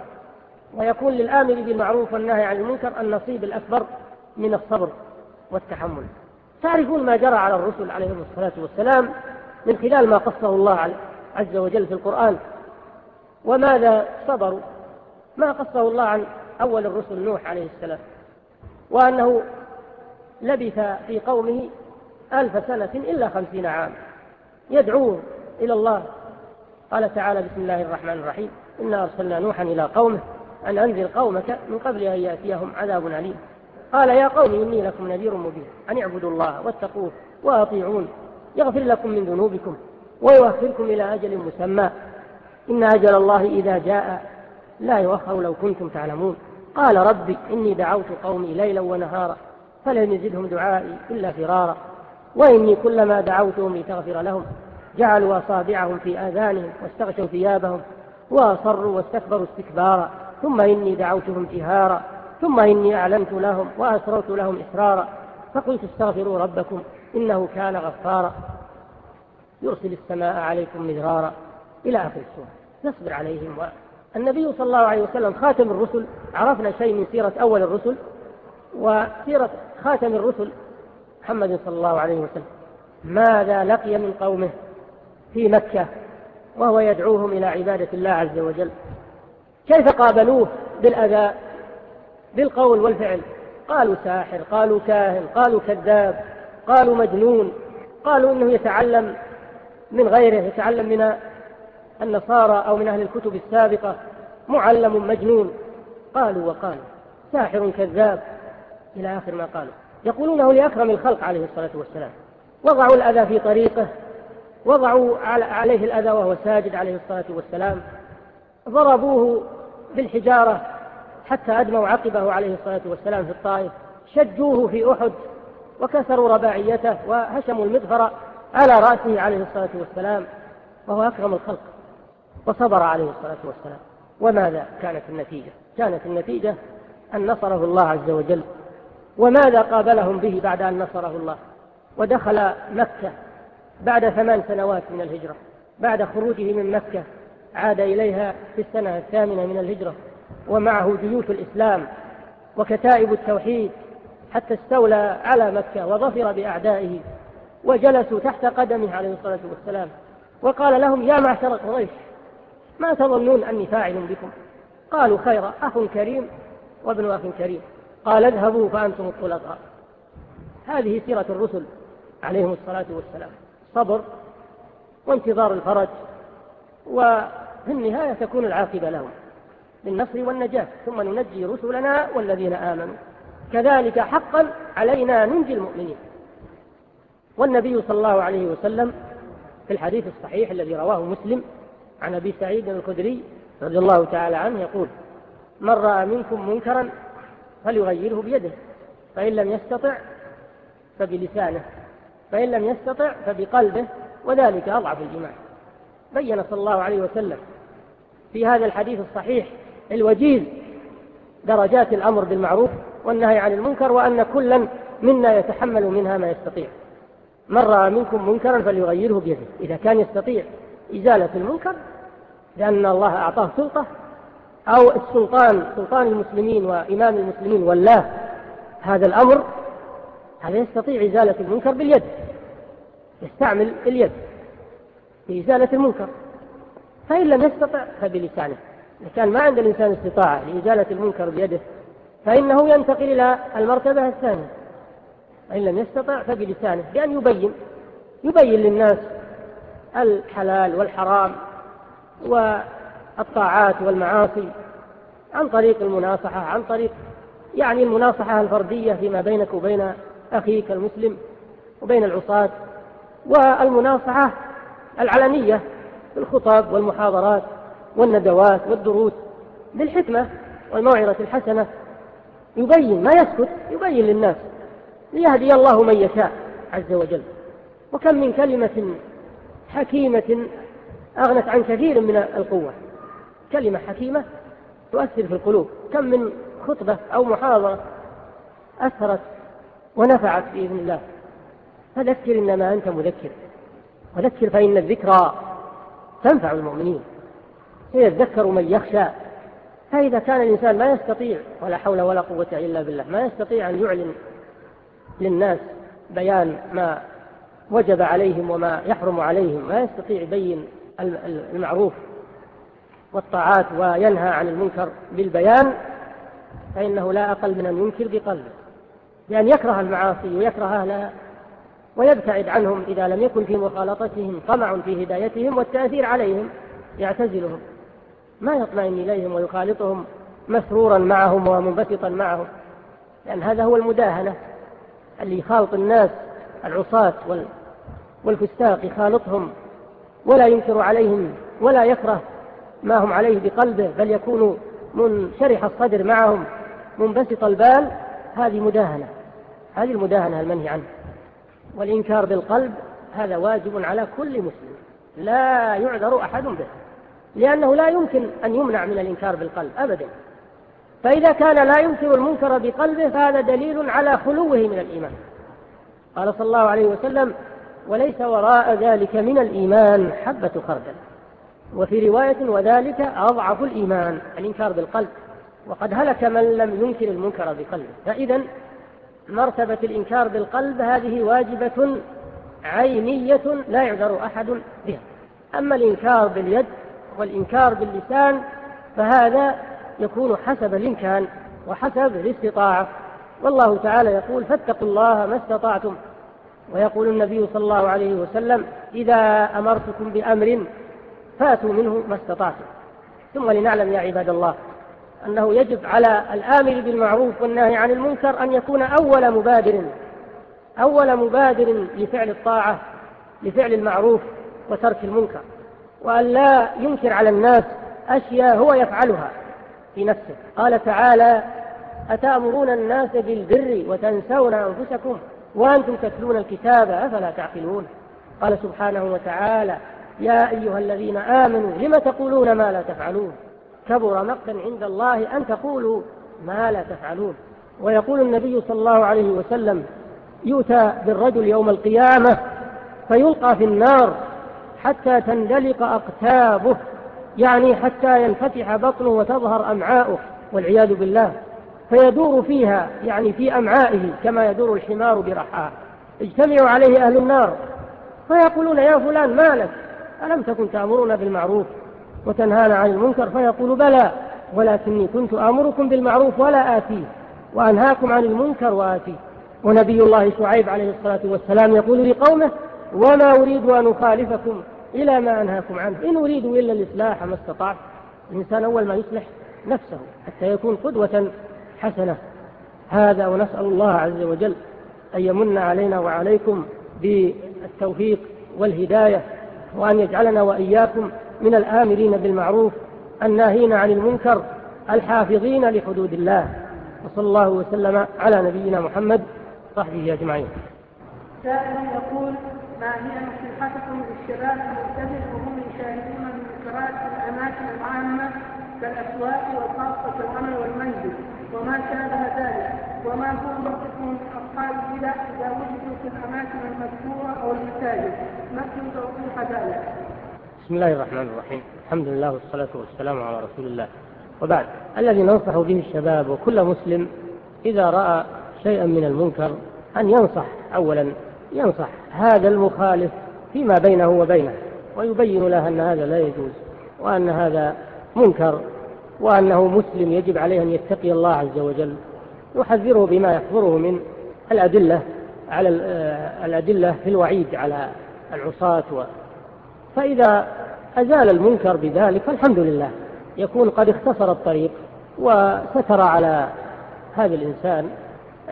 ويكون للآمر بالمعروف والنهي عن المنكر النصيب الأكبر من الصبر والتحمل. تعرفون ما جرى على الرسل عليهم الصلاة والسلام من خلال ما قصه الله عز وجل في القرآن. وماذا صبروا؟ ما قصه الله عن أول الرسل نوح عليه السلام. وأنه لبث في قومه ألف سنة إلا خمسين عام يدعوه إلى الله. قال تعالى بسم الله الرحمن الرحيم. إنا أرسلنا نوحا إلى قومه أن أنذر قومك من قبل أن يأتيهم عذاب عليم قال يا قوم إني لكم نذير مبين. أن اعبدوا الله واتقوه وأطيعون. يغفر لكم من ذنوبكم ويوفركم إلى أجل مسمى. إن أجل الله إذا جاء لا يؤخر لو كنتم تعلمون. قال ربي إني دعوت قومي ليلا ونهارا فلم يزدهم دعائي إلا فرارا. وإني كلما دعوتهم لتغفر لهم جعلوا أصابعهم في آذانهم واستغشوا ثيابهم وأصروا واستكبروا استكبارا ثم إني دعوتهم جهارا ثم إني أعلنت لهم وأسررت لهم إسرارا فقلت استغفروا ربكم إنه كان غفارا. يرسل السماء عليكم مدرارا إلى آخر السورة. نصبر عليهم النبي صلى الله عليه وسلم خاتم الرسل عرفنا شيء من سيرة أول الرسل وسيرة خاتم الرسل محمد صلى الله عليه وسلم. ماذا لقي من قومه في مكة؟ وهو يدعوهم إلى عبادة الله عز وجل. كيف قابلوه بالأذى؟ بالقول والفعل. قالوا ساحر قالوا كاهن قالوا كذاب قالوا مجنون قالوا إنه يتعلم من غيره يتعلم من النصارى أو من أهل الكتب السابقة معلم مجنون. قالوا وقالوا ساحر كذاب. إلى آخر ما قالوا. يقولونه لأكرم الخلق عليه الصلاة والسلام. وضعوا الأذى في طريقه. وضعوا عليه الأذى وهو ساجد عليه الصلاة والسلام. ضربوه بالحجارة حتى أدموا عقبه عليه الصلاة والسلام في الطائف. شجوه في أحد وكسروا رباعيته وهشموا المغفر على رأسه عليه الصلاة والسلام. وهو أكرم الخلق وصبر عليه الصلاة والسلام. وماذا كانت النتيجة؟ كانت النتيجة أن نصره الله عز وجل. وماذا قابلهم به بعد أن نصره الله؟ ودخل مكة بعد ثمان سنوات من الهجرة. بعد خروجه من مكة عاد إليها في السنة الثامنة من الهجرة. ومعه جيوش الإسلام وكتائب التوحيد حتى استولى على مكة وظفر بأعدائه وجلسوا تحت قدمه عليه الصلاة والسلام. وقال لهم يا معشر قريش ما تظنون أني فاعل بكم؟ قالوا خيرا أخ كريم وابن أخ كريم. قال اذهبوا فأنتم الطلقاء. هذه سيرة الرسل عليهم الصلاة والسلام. الصبر وانتظار الفرج وفي النهاية تكون العاقبة لهم بالنصر والنجاة. ثم ننجي رسلنا والذين آمنوا. كذلك حقا علينا ننجي المؤمنين. والنبي صلى الله عليه وسلم في الحديث الصحيح الذي رواه مسلم عن أبي سعيد الخدري رضي الله تعالى عنه يقول من رأى منكم منكرا فليغيره بيده فإن لم يستطع فبلسانه. فإن لم يستطع فبقلبه وذلك أضعف الإيمان. بين صلى الله عليه وسلم في هذا الحديث الصحيح الوجيز درجات الأمر بالمعروف والنهي عن المنكر وأن كلا منا يتحمل منها ما يستطيع. مر منكم منكرا فليغيره بيده. إذا كان يستطيع إزالة المنكر لأن الله أعطاه سلطة أو السلطان سلطان المسلمين وإمام المسلمين والله هذا الأمر هذا يستطيع إزالة المنكر باليد. يستعمل اليد في إزالة المنكر. فإن لم يستطع فبلسانه. إذا كان ما عند الإنسان استطاعة لإزالة المنكر بيده فإنه ينتقل إلى المرتبة الثانية. فإن لم يستطع فبلسانه بأن يبين. يبين للناس الحلال والحرام والطاعات والمعاصي عن طريق المناصحة عن طريق يعني المناصحة الفردية فيما بينك وبين أخيك المسلم وبين العصاة والمناصحة العلنية في الخطب والمحاضرات والندوات والدروس بالحكمة والموعظة الحسنة. يبين ما يسكت يبين للناس ليهدي الله من يشاء عز وجل. وكم من كلمة حكيمة أغنت عن كثير من القوة. كلمة حكيمة تؤثر في القلوب. كم من خطبة أو محاضرة أثرت ونفعت بإذن الله. فذكر إنما أنت مذكر. وذكر فإن الذكرى تنفع المؤمنين. يذكر من يخشى. فإذا كان الإنسان ما يستطيع ولا حول ولا قوة إلا بالله ما يستطيع أن يعلن للناس بيان ما وجب عليهم وما يحرم عليهم ما يستطيع يبين المعروف والطاعات وينهى عن المنكر بالبيان فإنه لا أقل من أن ينكر بقلبه. بأن يكره المعاصي ويكره أهلها ويبتعد عنهم إذا لم يكن في مخالطتهم طمع في هدايتهم والتأثير عليهم يعتزلهم ما يطمئن إليهم ويخالطهم مسرورا معهم ومنبسطا معهم لأن هذا هو المداهنة اللي يخالط الناس العصاة والفستاق يخالطهم ولا ينكر عليهم ولا يكره ما هم عليه بقلبه بل يكون منشرح الصدر معهم منبسط البال هذه مداهنة. هذه المداهنة المنهي عنها والإنكار بالقلب هذا واجب على كل مسلم. لا يعذر أحد به. لأنه لا يمكن أن يمنع من الإنكار بالقلب أبدا. فإذا كان لا ينكر المنكر بقلبه فهذا دليل على خلوه من الإيمان. قال صلى الله عليه وسلم وليس وراء ذلك من الإيمان حبة خردل. وفي رواية وذلك أضعف الإيمان. الإنكار بالقلب. وقد هلك من لم ينكر المنكر بقلبه. فإذا مرتبة الإنكار بالقلب هذه واجبة عينية لا يعذر أحد بها. أما الإنكار باليد والإنكار باللسان فهذا يكون حسب الإمكان وحسب الاستطاعة. والله تعالى يقول فاتقوا الله ما استطعتم. ويقول النبي صلى الله عليه وسلم إذا أمرتكم بأمر فاتوا منه ما استطعتم. ثم لنعلم يا عباد الله أنه يجب على الآمر بالمعروف والناهي عن المنكر أن يكون أول مبادر أول مبادر لفعل الطاعة لفعل المعروف وترك المنكر وأن لا ينكر على الناس أشياء هو يفعلها في نفسه. قال تعالى أتأمرون الناس بالبر وتنسون أنفسكم وأنتم تتلون الكتاب أفلا تعقلون؟ قال سبحانه وتعالى يا أيها الذين آمنوا لم تقولون ما لا تفعلون؟ كبر مقتا عند الله أن تقولوا ما لا تفعلون. ويقول النبي صلى الله عليه وسلم يؤتى بالرجل يوم القيامة فيلقى في النار حتى تندلق أقتابه يعني حتى ينفتح بطنه وتظهر أمعاؤه والعياذ بالله. فيدور فيها يعني في أمعائه كما يدور الحمار برحاه. اجتمعوا عليه أهل النار. فيقولون يا فلان ما لك؟ ألم تكن تأمرنا بالمعروف؟ وتنهانا عن المنكر فيقول بلى ولكني كنت آمركم بالمعروف ولا آتيه وأنهاكم عن المنكر وآتيه. ونبي الله شعيب عليه الصلاة والسلام يقول لقومه وما أريد أن أخالفكم إلى ما أنهاكم عنه. إن أريد إلا الإصلاح ما استطعت. الإنسان أول ما يصلح نفسه حتى يكون قدوة حسنة. هذا ونسأل الله عز وجل أن يمن علينا وعليكم بالتوفيق والهداية وأن يجعلنا وإياكم من الآمرين بالمعروف الناهين عن المنكر الحافظين لحدود الله. وصلى الله وسلم على نبينا محمد صحبه أجمعين. سائل يقول ما هي نصيحتكم للشباب المنتبه وهم يشاهدون المنكرات في الأماكن العامة كالأسواق وخاصة العمل والمنزل؟ وما شابه ذلك؟ وما هو موقفكم من أصحاب البدع إذا وجدوا في الأماكن المذكورة أو المساجد؟ نرجو توضيح ذلك؟ بسم الله الرحمن الرحيم. الحمد لله والصلاة والسلام على رسول الله. وبعد الذي ننصح به الشباب وكل مسلم إذا رأى شيئا من المنكر أن ينصح أولا ينصح هذا المخالف فيما بينه وبينه ويبين له أن هذا لا يجوز وأن هذا منكر وأنه مسلم يجب عليه أن يتقي الله عز وجل يحذره بما يحضره من الأدلة على آه، الأدلة في الوعيد على العصاة فإذا أزال المنكر بذلك فالحمد لله. يكون قد اختصر الطريق وستر على هذا الإنسان.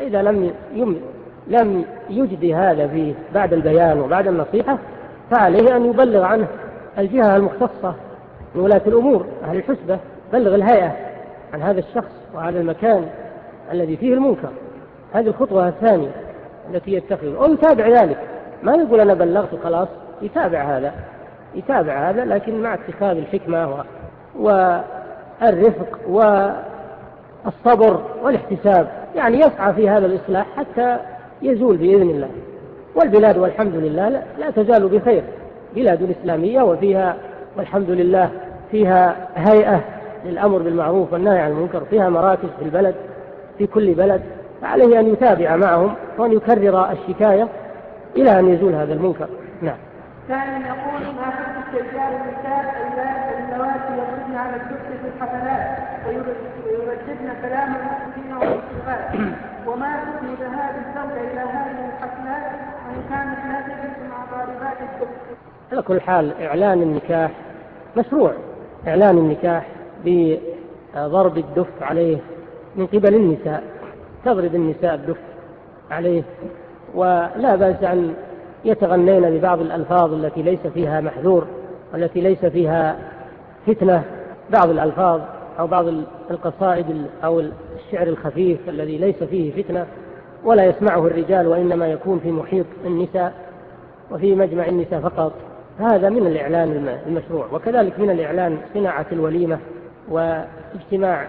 إذا لم يم لم يجدي هذا فيه بعد البيان وبعد النصيحة فعليه أن يبلغ عنه الجهة المختصة من ولاة الأمور أهل الحسبة بلغ الهيئة عن هذا الشخص وعن المكان الذي فيه المنكر. هذه الخطوة الثانية التي يتخذ. أو يتابع ذلك. ما يقول أنا بلغت خلاص يتابع هذا. يتابع هذا لكن مع اتخاذ الحكمة والرفق والصبر والاحتساب يعني يسعى في هذا الإصلاح حتى يزول بإذن الله. والبلاد والحمد لله لا تزال بخير. بلاد إسلامية وفيها والحمد لله فيها هيئة للأمر بالمعروف والنهي عن المنكر فيها مراكز في البلد في كل بلد. فعليه أن يتابع معهم وأن يكرر الشكاية إلى أن يزول هذا المنكر. نعم. كان يقول ما حد استئجار النساء اللواتي يخرجن على الدفء في الحفلات ويرددن كلام المسلمين والمسلمات وما تفيد ذهاب الزوجة إلى هذه الحفلات وان كانت لا تجلس مع طالبات الدفء. على كل حال إعلان النكاح مشروع إعلان النكاح بضرب الدف عليه من قبل النساء تضرب النساء الدف عليه ولا بأس أن يتغنين ببعض الألفاظ التي ليس فيها محذور والتي ليس فيها فتنة بعض الألفاظ أو بعض القصائد أو الشعر الخفيف الذي ليس فيه فتنة ولا يسمعه الرجال وإنما يكون في محيط النساء وفي مجمع النساء فقط. هذا من الإعلان المشروع. وكذلك من الإعلان صناعة الوليمة واجتماع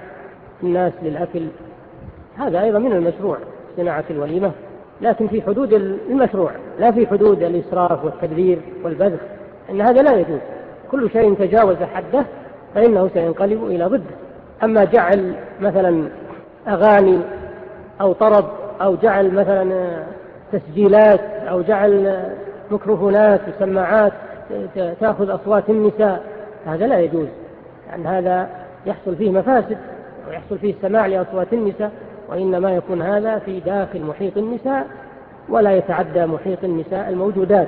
الناس للأكل. هذا أيضا من المشروع صناعة الوليمة. لكن في حدود المشروع لا في حدود الإسراف والتبذير والبذخ إن هذا لا يجوز. كل شيء تجاوز حده فإنه سينقلب إلى ضده. أما جعل مثلا أغاني أو طرب أو جعل مثلا تسجيلات أو جعل ميكروفونات وسماعات تأخذ أصوات النساء هذا لا يجوز. لأن يعني هذا يحصل فيه مفاسد ويحصل فيه السماع لأصوات النساء. وإنما يكون هذا في داخل محيط النساء ولا يتعدى محيط النساء الموجودات.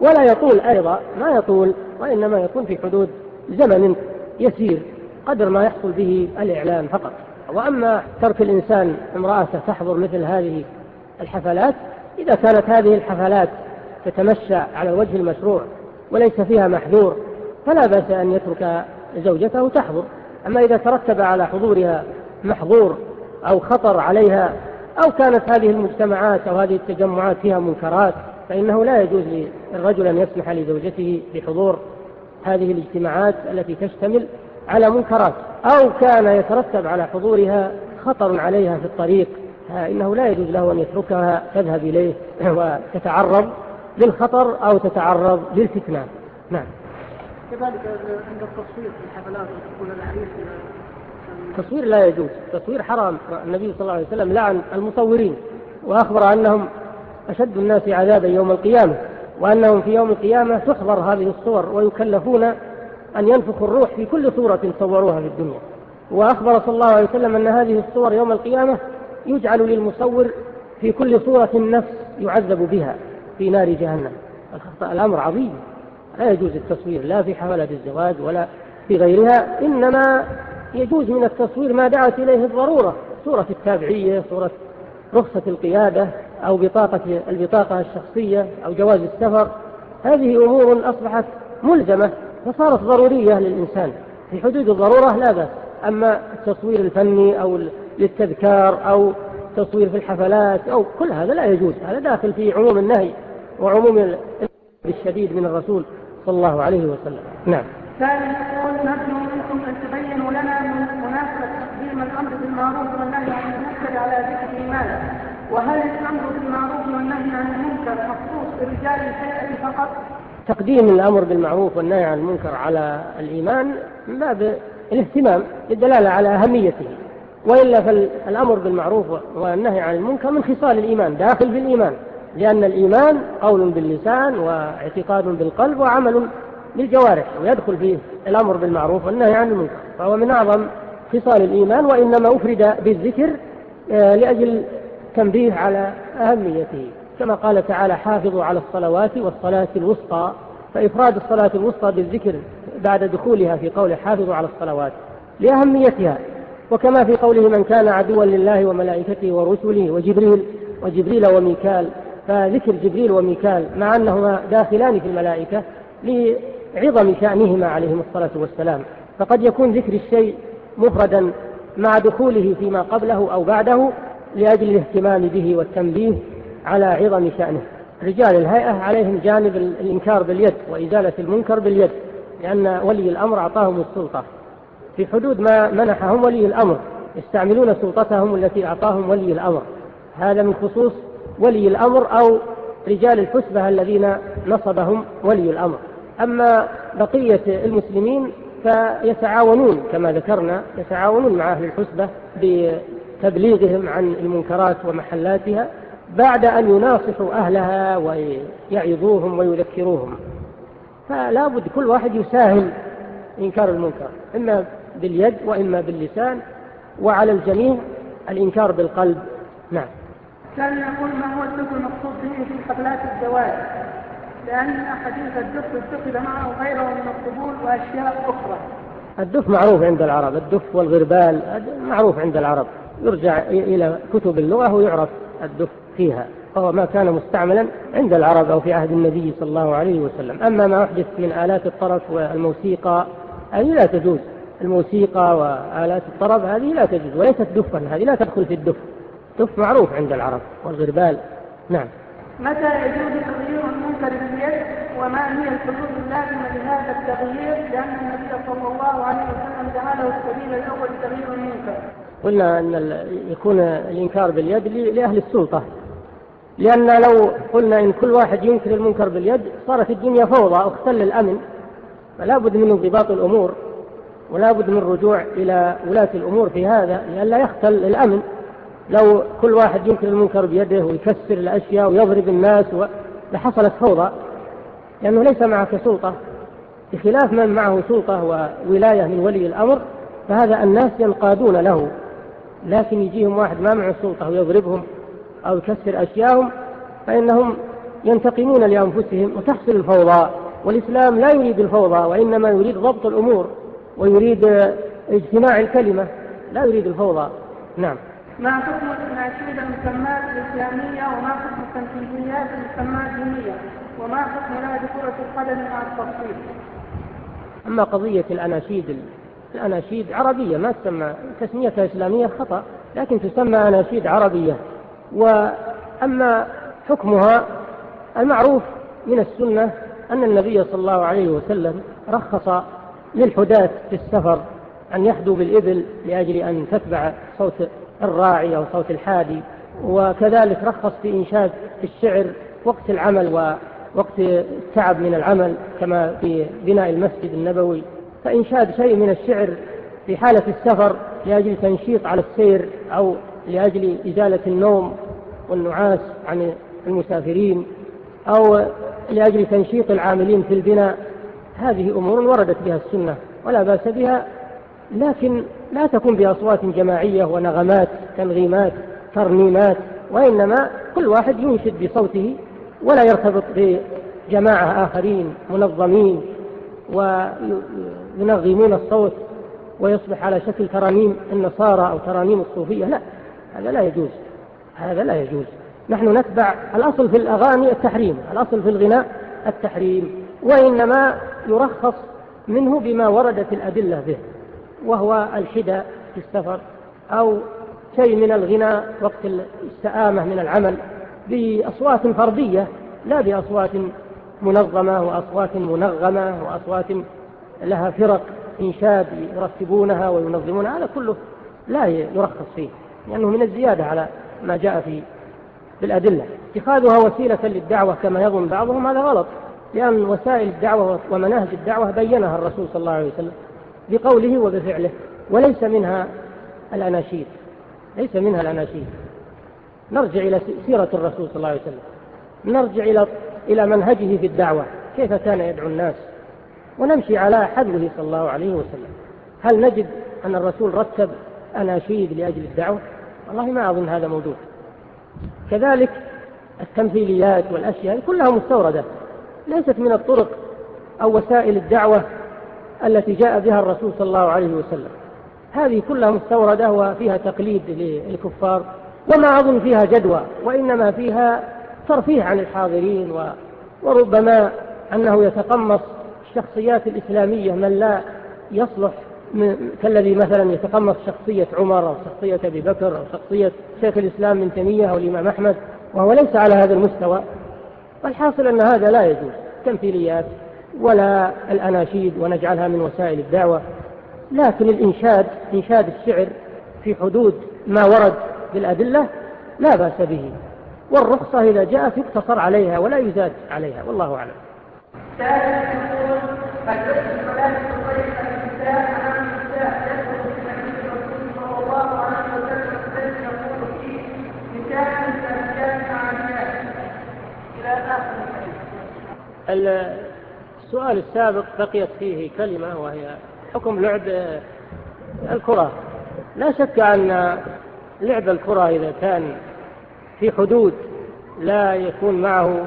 ولا يطول أيضا ما يطول وإنما يكون في حدود زمن يسير قدر ما يحصل به الإعلام فقط. وأما ترك الإنسان امرأته تحضر مثل هذه الحفلات إذا كانت هذه الحفلات تتمشى على الوجه المشروع وليس فيها محذور فلا بأس أن يترك زوجته تحضر. أما إذا ترتب على حضورها محظور أو خطر عليها أو كانت هذه المجتمعات أو هذه التجمعات فيها منكرات فإنه لا يجوز للرجل أن يسمح لزوجته بحضور هذه الاجتماعات التي تشتمل على منكرات أو كان يترتب على حضورها خطر عليها في الطريق فإنه لا يجوز له أن يتركها تذهب إليه وتتعرض للخطر أو تتعرض للفتنة. نعم. كذلك عند التصويت في الحفلات تكون العريس التصوير لا يجوز. التصوير حرام. النبي صلى الله عليه وسلم لعن المصورين وأخبر أنهم أشد الناس عذابا يوم القيامة وأنهم في يوم القيامة تحضر هذه الصور ويكلفون أن ينفخوا الروح في كل صورة صوروها في الدنيا. وأخبر صلى الله عليه وسلم أن هذه الصور يوم القيامة يجعل للمصور في كل صورة نفس يعذب بها في نار جهنم. الأمر عظيم. لا يجوز التصوير لا في حفلة الزواج ولا في غيرها. إنما يجوز من التصوير ما دعت إليه الضرورة صورة التابعية صورة رخصة القيادة أو بطاقة البطاقة الشخصية أو جواز السفر. هذه أمور أصبحت ملزمة فصارت ضرورية للإنسان. في حدود الضرورة لا بأس. أما التصوير الفني أو للتذكار أو تصوير في الحفلات أو كل هذا لا يجوز. هذا داخل في عموم النهي وعموم الشديد من الرسول صلى الله عليه وسلم. نعم. ثالث يقول نرجو منكم أن تبينوا لنا من مناسبة تقديم الأمر بالمعروف والنهي عن المنكر على ذكر المال وهل الأمر بالمعروف والنهي عن المنكر مخصوص برجال الشيء فقط؟ تقديم الأمر بالمعروف والنهي عن المنكر على الإيمان من باب الاهتمام للدلالة على أهميته وإلا فالأمر بالمعروف والنهي عن المنكر من خصال الإيمان داخل في الإيمان لأن الإيمان قول باللسان واعتقاد بالقلب وعمل بالجوارح ويدخل فيه الأمر بالمعروف والنهي عن المنكر. فهو من أعظم خصال الإيمان وإنما أفرد بالذكر آه، لأجل تنبيه على أهميته. كما قال تعالى حافظوا على الصلوات والصلاة الوسطى. فإفراد الصلاة الوسطى بالذكر بعد دخولها في قول حافظوا على الصلوات لأهميتها. وكما في قوله من كان عدوا لله وملائكته ورسله وجبريل وجبريل وميكال. فذكر جبريل وميكال مع أنهما داخلان في الملائكة عظم شأنهما عليهم الصلاة والسلام. فقد يكون ذكر الشيء مفردا مع دخوله فيما قبله أو بعده لأجل الاهتمام به والتنبيه على عظم شأنه. رجال الهيئة عليهم جانب الإنكار باليد وإزالة المنكر باليد لأن ولي الأمر أعطاهم السلطة. في حدود ما منحهم ولي الأمر يستعملون سلطتهم التي أعطاهم ولي الأمر. هذا من خصوص ولي الأمر أو رجال الحسبة الذين نصبهم ولي الأمر. أما بقية المسلمين فيتعاونون كما ذكرنا يتعاونون مع أهل الحسبة بتبليغهم عن المنكرات ومحلاتها بعد أن يناصحوا أهلها ويعظوهم ويذكروهم. فلا بد كل واحد يساهم إنكار المنكر إما باليد وإما باللسان وعلى الجميع الإنكار بالقلب. نعم. كان يقول ما هو السلوك المقصود به في حفلات الزواج لأن حديث الدف اتخذ معه غيره من الطبول وأشياء أخرى. الدف معروف عند العرب الدف والغربال معروف عند العرب. يرجع إلى كتب اللغة ويعرف الدف فيها. فهو ما كان مستعملا عند العرب أو في عهد النبي صلى الله عليه وسلم. أما ما أحدث من آلات الطرف والموسيقى هذه لا تجوز. الموسيقى وآلات الطرف هذه لا تجوز. وليست دفا هذه لا تدخل في الدف. دف معروف عند العرب والغربال. نعم. متى يجوز تغيير المنكر باليد وما هي الحدود اللازمة لهذا التغيير؟ لأن النبي صلى الله عليه وسلم جعله السبيل الأول لتغيير المنكر. قلنا أن يكون الإنكار باليد لأهل السلطة. لأن لو قلنا إن كل واحد ينكر المنكر باليد صارت الدنيا فوضى واختل الأمن. فلا بد من انضباط الأمور ولا بد من الرجوع إلى ولاة الأمور في هذا لئلا يختل الأمن. لو كل واحد ينكر المنكر بيده ويكسر الأشياء ويضرب الناس و... لحصلت فوضى. لأنه ليس معك سلطة. بخلاف من معه سلطة وولاية من ولي الأمر فهذا الناس ينقادون له. لكن يجيهم واحد ما معه سلطة ويضربهم أو يكسر أشياءهم فإنهم ينتقمون لأنفسهم وتحصل الفوضى. والإسلام لا يريد الفوضى وإنما يريد ضبط الأمور ويريد اجتماع الكلمة. لا يريد الفوضى. نعم. ما حكم الأناشيد المسماة الإسلامية وما حكم التنفيذيات المسماة الدينية وما حكم نادي كرة القدم مع التفصيل؟ أما قضية الأناشيد الأناشيد عربية ما تسمى تسميتها إسلامية خطأ لكن تسمى أناشيد عربية. وأما حكمها المعروف من السنة أن النبي صلى الله عليه وسلم رخص للحداة في السفر أن يحدوا بالإبل لأجل أن تتبع صوت الراعي أو صوت الحادي. وكذلك رخص في إنشاد في الشعر وقت العمل ووقت التعب من العمل كما في بناء المسجد النبوي. فإنشاد شيء من الشعر في حالة السفر لأجل تنشيط على السير أو لأجل إزالة النوم والنعاس عن المسافرين أو لأجل تنشيط العاملين في البناء. هذه أمور وردت بها السنة ولا بأس بها لكن لا تكون بأصوات جماعية ونغمات تنغيمات ترنيمات وإنما كل واحد ينشد بصوته ولا يرتبط بجماعة آخرين منظمين وينغمون الصوت ويصبح على شكل ترانيم النصارى أو ترانيم الصوفية. لا هذا لا يجوز هذا لا يجوز. نحن نتبع الأصل في الأغاني التحريم الأصل في الغناء التحريم وإنما يرخص منه بما وردت الأدلة به. وهو الحدى في السفر أو شيء من الغناء وقت السآمة من العمل بأصوات فردية لا بأصوات منظمة وأصوات منغمة وأصوات لها فرق إنشاد يرتبونها وينظمونها هذا كله لا يرخص فيه لأنه من الزيادة على ما جاء في بالأدلة. اتخاذها وسيلة للدعوة كما يظن بعضهم هذا غلط لأن وسائل الدعوة ومناهج الدعوة بينها الرسول صلى الله عليه وسلم بقوله وبفعله. وليس منها الأناشيد. ليس منها الأناشيد. نرجع إلى سيرة الرسول صلى الله عليه وسلم. نرجع إلى إلى منهجه في الدعوة. كيف كان يدعو الناس؟ ونمشي على حذره صلى الله عليه وسلم. هل نجد أن الرسول رتب أناشيد لأجل الدعوة؟ والله ما أظن هذا موجود كذلك التمثيليات والأشياء كلها مستوردة. ليست من الطرق أو وسائل الدعوة التي جاء بها الرسول صلى الله عليه وسلم. هذه كلها مستوردة وفيها تقليد للكفار وما أظن فيها جدوى وإنما فيها ترفيه عن الحاضرين وربما أنه يتقمص الشخصيات الإسلامية من لا يصلح كالذي مثلا يتقمص شخصية عمر أو شخصية أبي بكر أو شخصية شيخ الإسلام من تنية أو الإمام أحمد وهو ليس على هذا المستوى. والحاصل أن هذا لا يجوز. تمثيليات ولا الأناشيد ونجعلها من وسائل الدعوة لكن الإنشاد إنشاد الشعر في حدود ما ورد بالأدلة لا بأس به. والرخصة إذا جاءت يقتصر عليها ولا يزاد عليها والله أعلم. ال السؤال السابق بقيت فيه كلمة وهي حكم لعب الكرة. لا شك أن لعب الكرة إذا كان في حدود لا يكون معه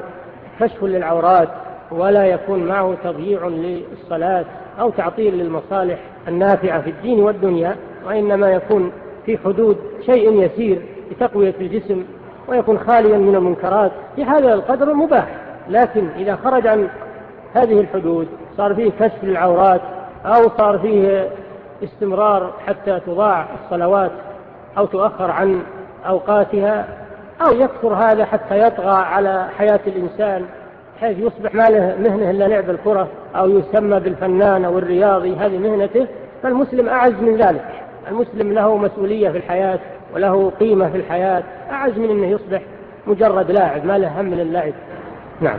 كشف للعورات ولا يكون معه تضييع للصلاة أو تعطيل للمصالح النافعة في الدين والدنيا وإنما يكون في حدود شيء يسير لتقوية الجسم ويكون خاليا من المنكرات. في هذا القدر مباح. لكن إذا خرج عن هذه الحدود صار فيه كشف للعورات أو صار فيه استمرار حتى تضاع الصلوات أو تؤخر عن أوقاتها أو يكثر هذا حتى يطغى على حياة الإنسان حيث يصبح ما له مهنة إلا لعب الكرة أو يسمى بالفنان أو الرياضي هذه مهنته فالمسلم أعز من ذلك. المسلم له مسؤولية في الحياة وله قيمة في الحياة أعز من أنه يصبح مجرد لاعب ما له هم من اللعب. نعم.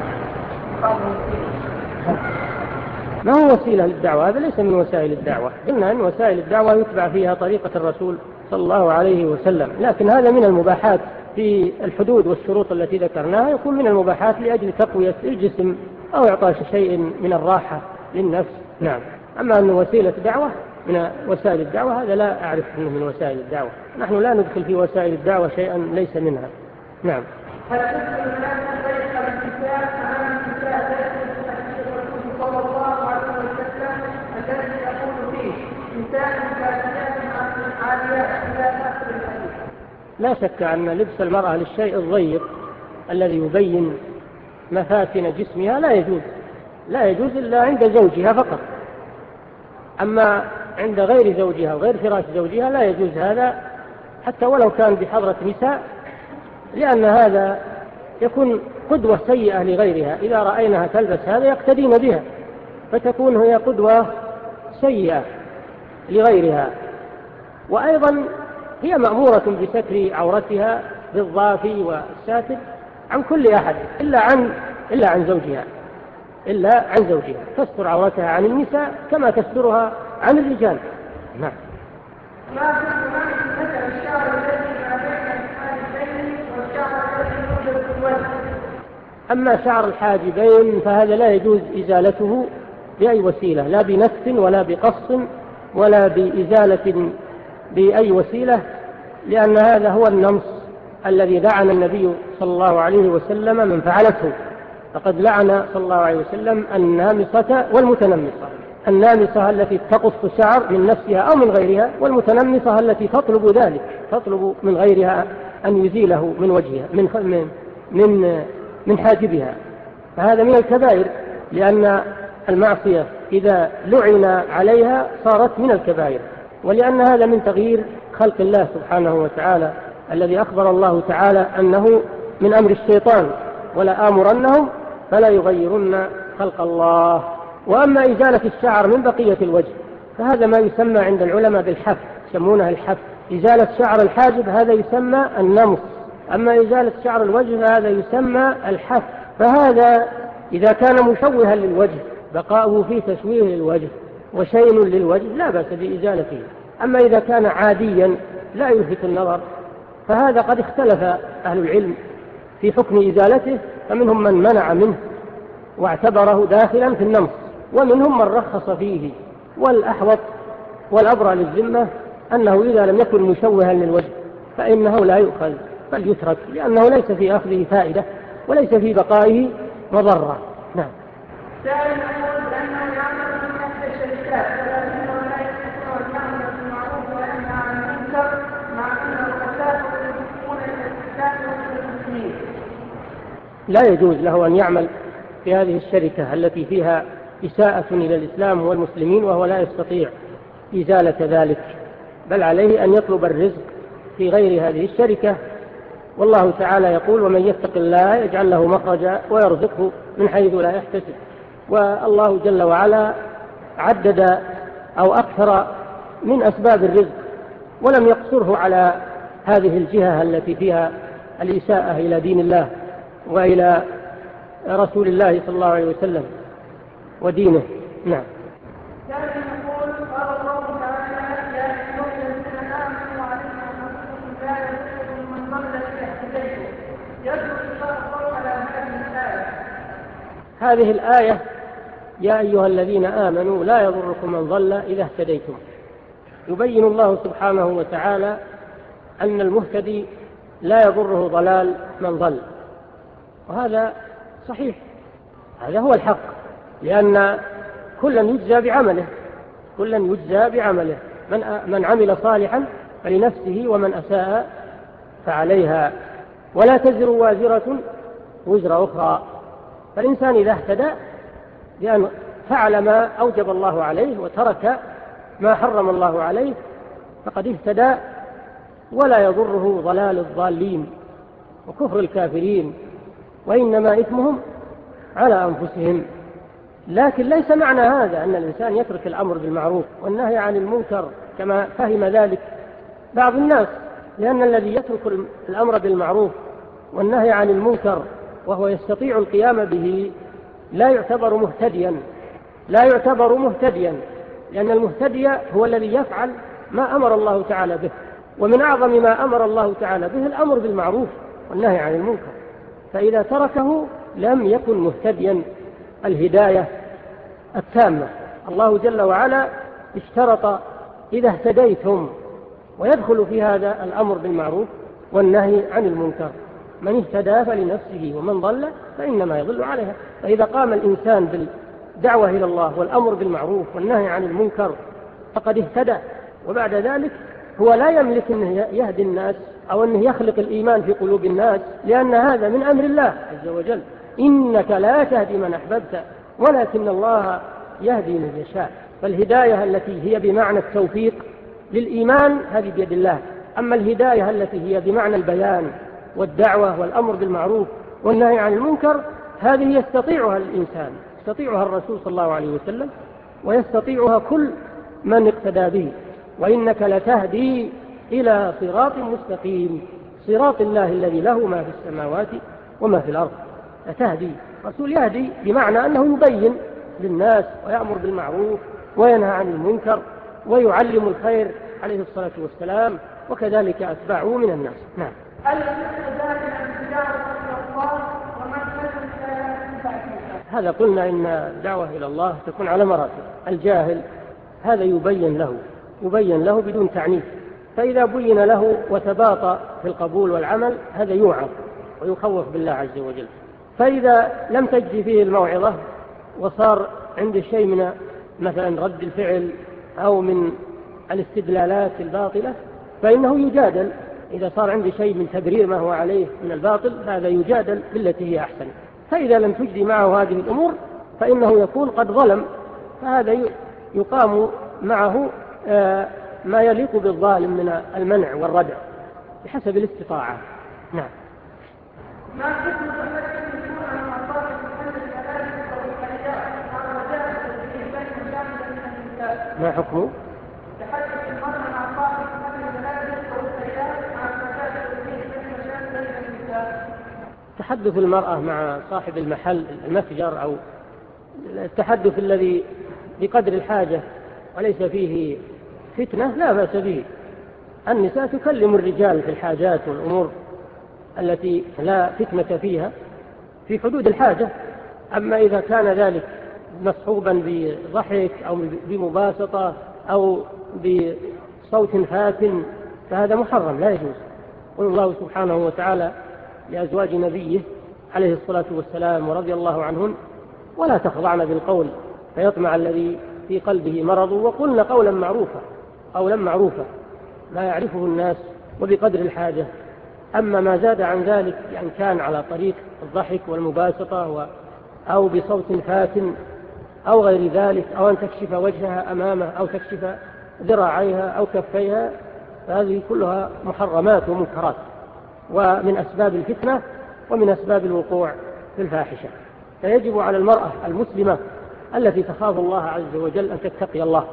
ما هو وسيلة للدعوة؟ هذا ليس من وسائل الدعوة. إن أن وسائل الدعوة يتبع فيها طريقة الرسول صلى الله عليه وسلم. لكن هذا من المباحات في الحدود والشروط التي ذكرناها. يكون من المباحات لأجل تقوية الجسم أو إعطاء شيء من الراحة للنفس. نعم. أما أن وسيلة دعوة من وسائل الدعوة هذا لا أعرف أنه من وسائل الدعوة. نحن لا ندخل في وسائل الدعوة شيئا ليس منها. نعم. لا شك أن لبس المرأة للشيء الضيق الذي يبين مفاتن جسمها لا يجوز لا يجوز إلا عند زوجها فقط. أما عند غير زوجها وغير فراش زوجها لا يجوز هذا حتى ولو كان بحضرة نساء لأن هذا يكون قدوة سيئة لغيرها. إذا رأينها تلبس هذا يقتدين بها فتكون هي قدوة سيئة لغيرها. وأيضا هي مأمورة بستر عورتها بالضافي والساتر عن كل أحد إلا عن, إلا عن زوجها إلا عن زوجها. تستر عورتها عن النساء كما تسترها عن الرجال. نعم. ما الشعر الذي ما بين والشعر الذي يوجد في أما شعر الحاجبين فهذا لا يجوز إزالته بأي وسيلة لا بنفس ولا بقص ولا بإزالة بأي وسيلة لأن هذا هو النمص الذي دعنا النبي صلى الله عليه وسلم من فعلته. فقد لعن صلى الله عليه وسلم النامصة والمتنمصة. النامصة التي تقص شعر من نفسها أو من غيرها والمتنمصة التي تطلب ذلك تطلب من غيرها أن يزيله من وجهها من من من, من حاجبها. فهذا من الكبائر لأن المعصية إذا لعن عليها صارت من الكبائر. ولأن هذا من تغيير خلق الله سبحانه وتعالى الذي أخبر الله تعالى أنه من أمر الشيطان ولا آمرنهم فلا يغيرن خلق الله. وأما إزالة الشعر من بقية الوجه فهذا ما يسمى عند العلماء بالحف يسمونها الحف. إزالة شعر الحاجب هذا يسمى النمص. أما إزالة شعر الوجه فهذا يسمى الحف. فهذا إذا كان مشوها للوجه بقاؤه في تشويه للوجه. وشين للوجه لا بأس بإزالته. أما إذا كان عاديا لا يلفت النظر فهذا قد اختلف أهل العلم في حكم إزالته فمنهم من منع منه واعتبره داخلا في النمط ومنهم من رخص فيه. والأحوط والأبرى للذمة أنه إذا لم يكن مشوها للوجه فإنه لا يؤخذ بل يترك لأنه ليس في أخذه فائدة وليس في بقائه مضرة. نعم. سائل لا يجوز له أن يعمل في هذه الشركة التي فيها إساءة إلى الإسلام والمسلمين وهو لا يستطيع إزالة ذلك. بل عليه أن يطلب الرزق في غير هذه الشركة. والله تعالى يقول ومن يتق الله يجعل له مخرجا ويرزقه من حيث لا يحتسب. والله جل وعلا عدد أو أكثر من أسباب الرزق ولم يقصره على هذه الجهة التي فيها الإساءة إلى دين الله وإلى رسول الله صلى الله عليه وسلم ودينه. نعم. هذه الآية يا أيها الذين آمنوا لا يضركم من ضل إذا اهتديتم. يبين الله سبحانه وتعالى أن المهتدي لا يضره ضلال من ضل. وهذا صحيح. هذا هو الحق. لأن كلا يجزى بعمله. كلا يجزى بعمله. من, من عمل صالحا فلنفسه ومن أساء فعليها. ولا تزر وازرة وزر أخرى. فالإنسان إذا اهتدى لأن فعل ما أوجب الله عليه وترك ما حرم الله عليه فقد اهتدى ولا يضره ضلال الضالين وكفر الكافرين وإنما إثمهم على أنفسهم. لكن ليس معنى هذا أن الإنسان يترك الأمر بالمعروف والنهي عن المنكر كما فهم ذلك بعض الناس لأن الذي يترك الأمر بالمعروف والنهي عن المنكر وهو يستطيع القيام به لا يعتبر مهتديا. لا يعتبر مهتديا. لأن المهتدي هو الذي يفعل ما أمر الله تعالى به. ومن أعظم ما أمر الله تعالى به الأمر بالمعروف والنهي عن المنكر. فإذا تركه لم يكن مهتديا. الهداية التامة. الله جل وعلا اشترط إذا اهتديتم. ويدخل في هذا الأمر بالمعروف والنهي عن المنكر. من اهتدى فلنفسه ومن ضل فإنما يضل عليها. فإذا قام الإنسان بالدعوة إلى الله والأمر بالمعروف والنهي عن المنكر فقد اهتدى. وبعد ذلك هو لا يملك أنه يهدي الناس أو أنه يخلق الإيمان في قلوب الناس لأن هذا من أمر الله عز وجل. إنك لا تهدي من أحببت ولكن الله يهدي من يشاء. فالهداية التي هي بمعنى التوفيق للإيمان هذه بيد الله. أما الهداية التي هي بمعنى البيان والدعوة والأمر بالمعروف والنهي عن المنكر هذه يستطيعها الإنسان يستطيعها الرسول صلى الله عليه وسلم ويستطيعها كل من اقتدى به وإنك لتهدي إلى صراط مستقيم صراط الله الذي له ما في السماوات وما في الأرض. لتهدي رسول يهدي بمعنى أنه يبين للناس ويأمر بالمعروف وينهى عن المنكر ويعلم الخير عليه الصلاة والسلام وكذلك أتباعه من الناس. نعم. هذا قلنا إن الدعوة إلى الله تكون على مراتب. الجاهل هذا يبين له يبين له بدون تعنيف. فإذا بين له وتباطى في القبول والعمل هذا يوعظ ويخوف بالله عز وجل. فإذا لم تجد فيه الموعظة وصار عنده شيء من مثلا رد الفعل أو من الاستدلالات الباطلة فإنه يجادل. إذا صار عندي شيء من تبرير ما هو عليه من الباطل هذا يجادل بالتي هي أحسن. فإذا لم تجدي معه هذه الأمور فإنه يكون قد ظلم. فهذا يقام معه آه، ما يليق بالظالم من المنع والردع بحسب الاستطاعة. نعم. ما حكمه؟ تحدث المرأة مع صاحب المحل المتجر أو التحدث الذي بقدر الحاجة وليس فيه فتنة لا بأس به. النساء تكلم الرجال في الحاجات والأمور التي لا فتنة فيها في حدود الحاجة. أما إذا كان ذلك مصحوبا بضحك أو بمباسطة أو بصوت فات فهذا محرم لا يجوز. قل الله سبحانه وتعالى لأزواج نبيه عليه الصلاة والسلام ورضي الله عنهن ولا تخضعن بالقول فيطمع الذي في قلبه مرض وقلن قولا معروفا قولا معروفا. ما يعرفه الناس وبقدر الحاجة. أما ما زاد عن ذلك لأن كان على طريق الضحك والمباسطة و أو بصوت فاتن أو غير ذلك أو أن تكشف وجهها أمامه أو تكشف ذراعيها أو كفيها فهذه كلها محرمات ومنكرات. ومن أسباب الفتنة ومن أسباب الوقوع في الفاحشة. فيجب على المرأة المسلمة التي تخاف الله عز وجل أن تتقي الله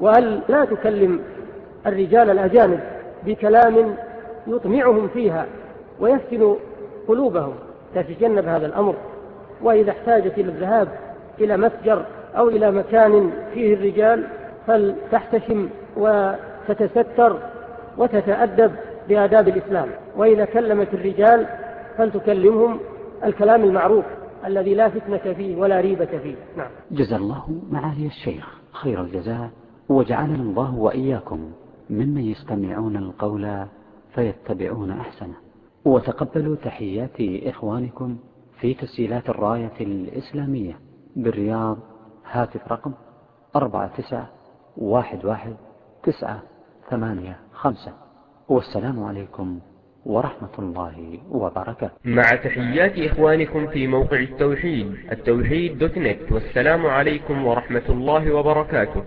وأن لا تكلم الرجال الأجانب بكلام يطمعهم فيها ويفتن قلوبهم تتجنب هذا الأمر. وإذا احتاجت إلى الذهاب إلى مسجر أو إلى مكان فيه الرجال فلتحتشم وتتستر وتتأدب في آداب الإسلام. وإذا كلمت الرجال فلتكلمهم الكلام المعروف الذي لا فتنة فيه ولا ريبة فيه. نعم. جزا الله معالي الشيخ خير الجزاء وجعلنا الله وإياكم ممن يستمعون القول فيتبعون أحسنه. وتقبلوا تحيات إخوانكم في تسجيلات الراية الإسلامية بالرياض. هاتف رقم 4911985 والسلام عليكم ورحمة الله وبركاته. مع تحيات إخوانكم في موقع التوحيد التوحيد دوت نت والسلام عليكم ورحمة الله وبركاته.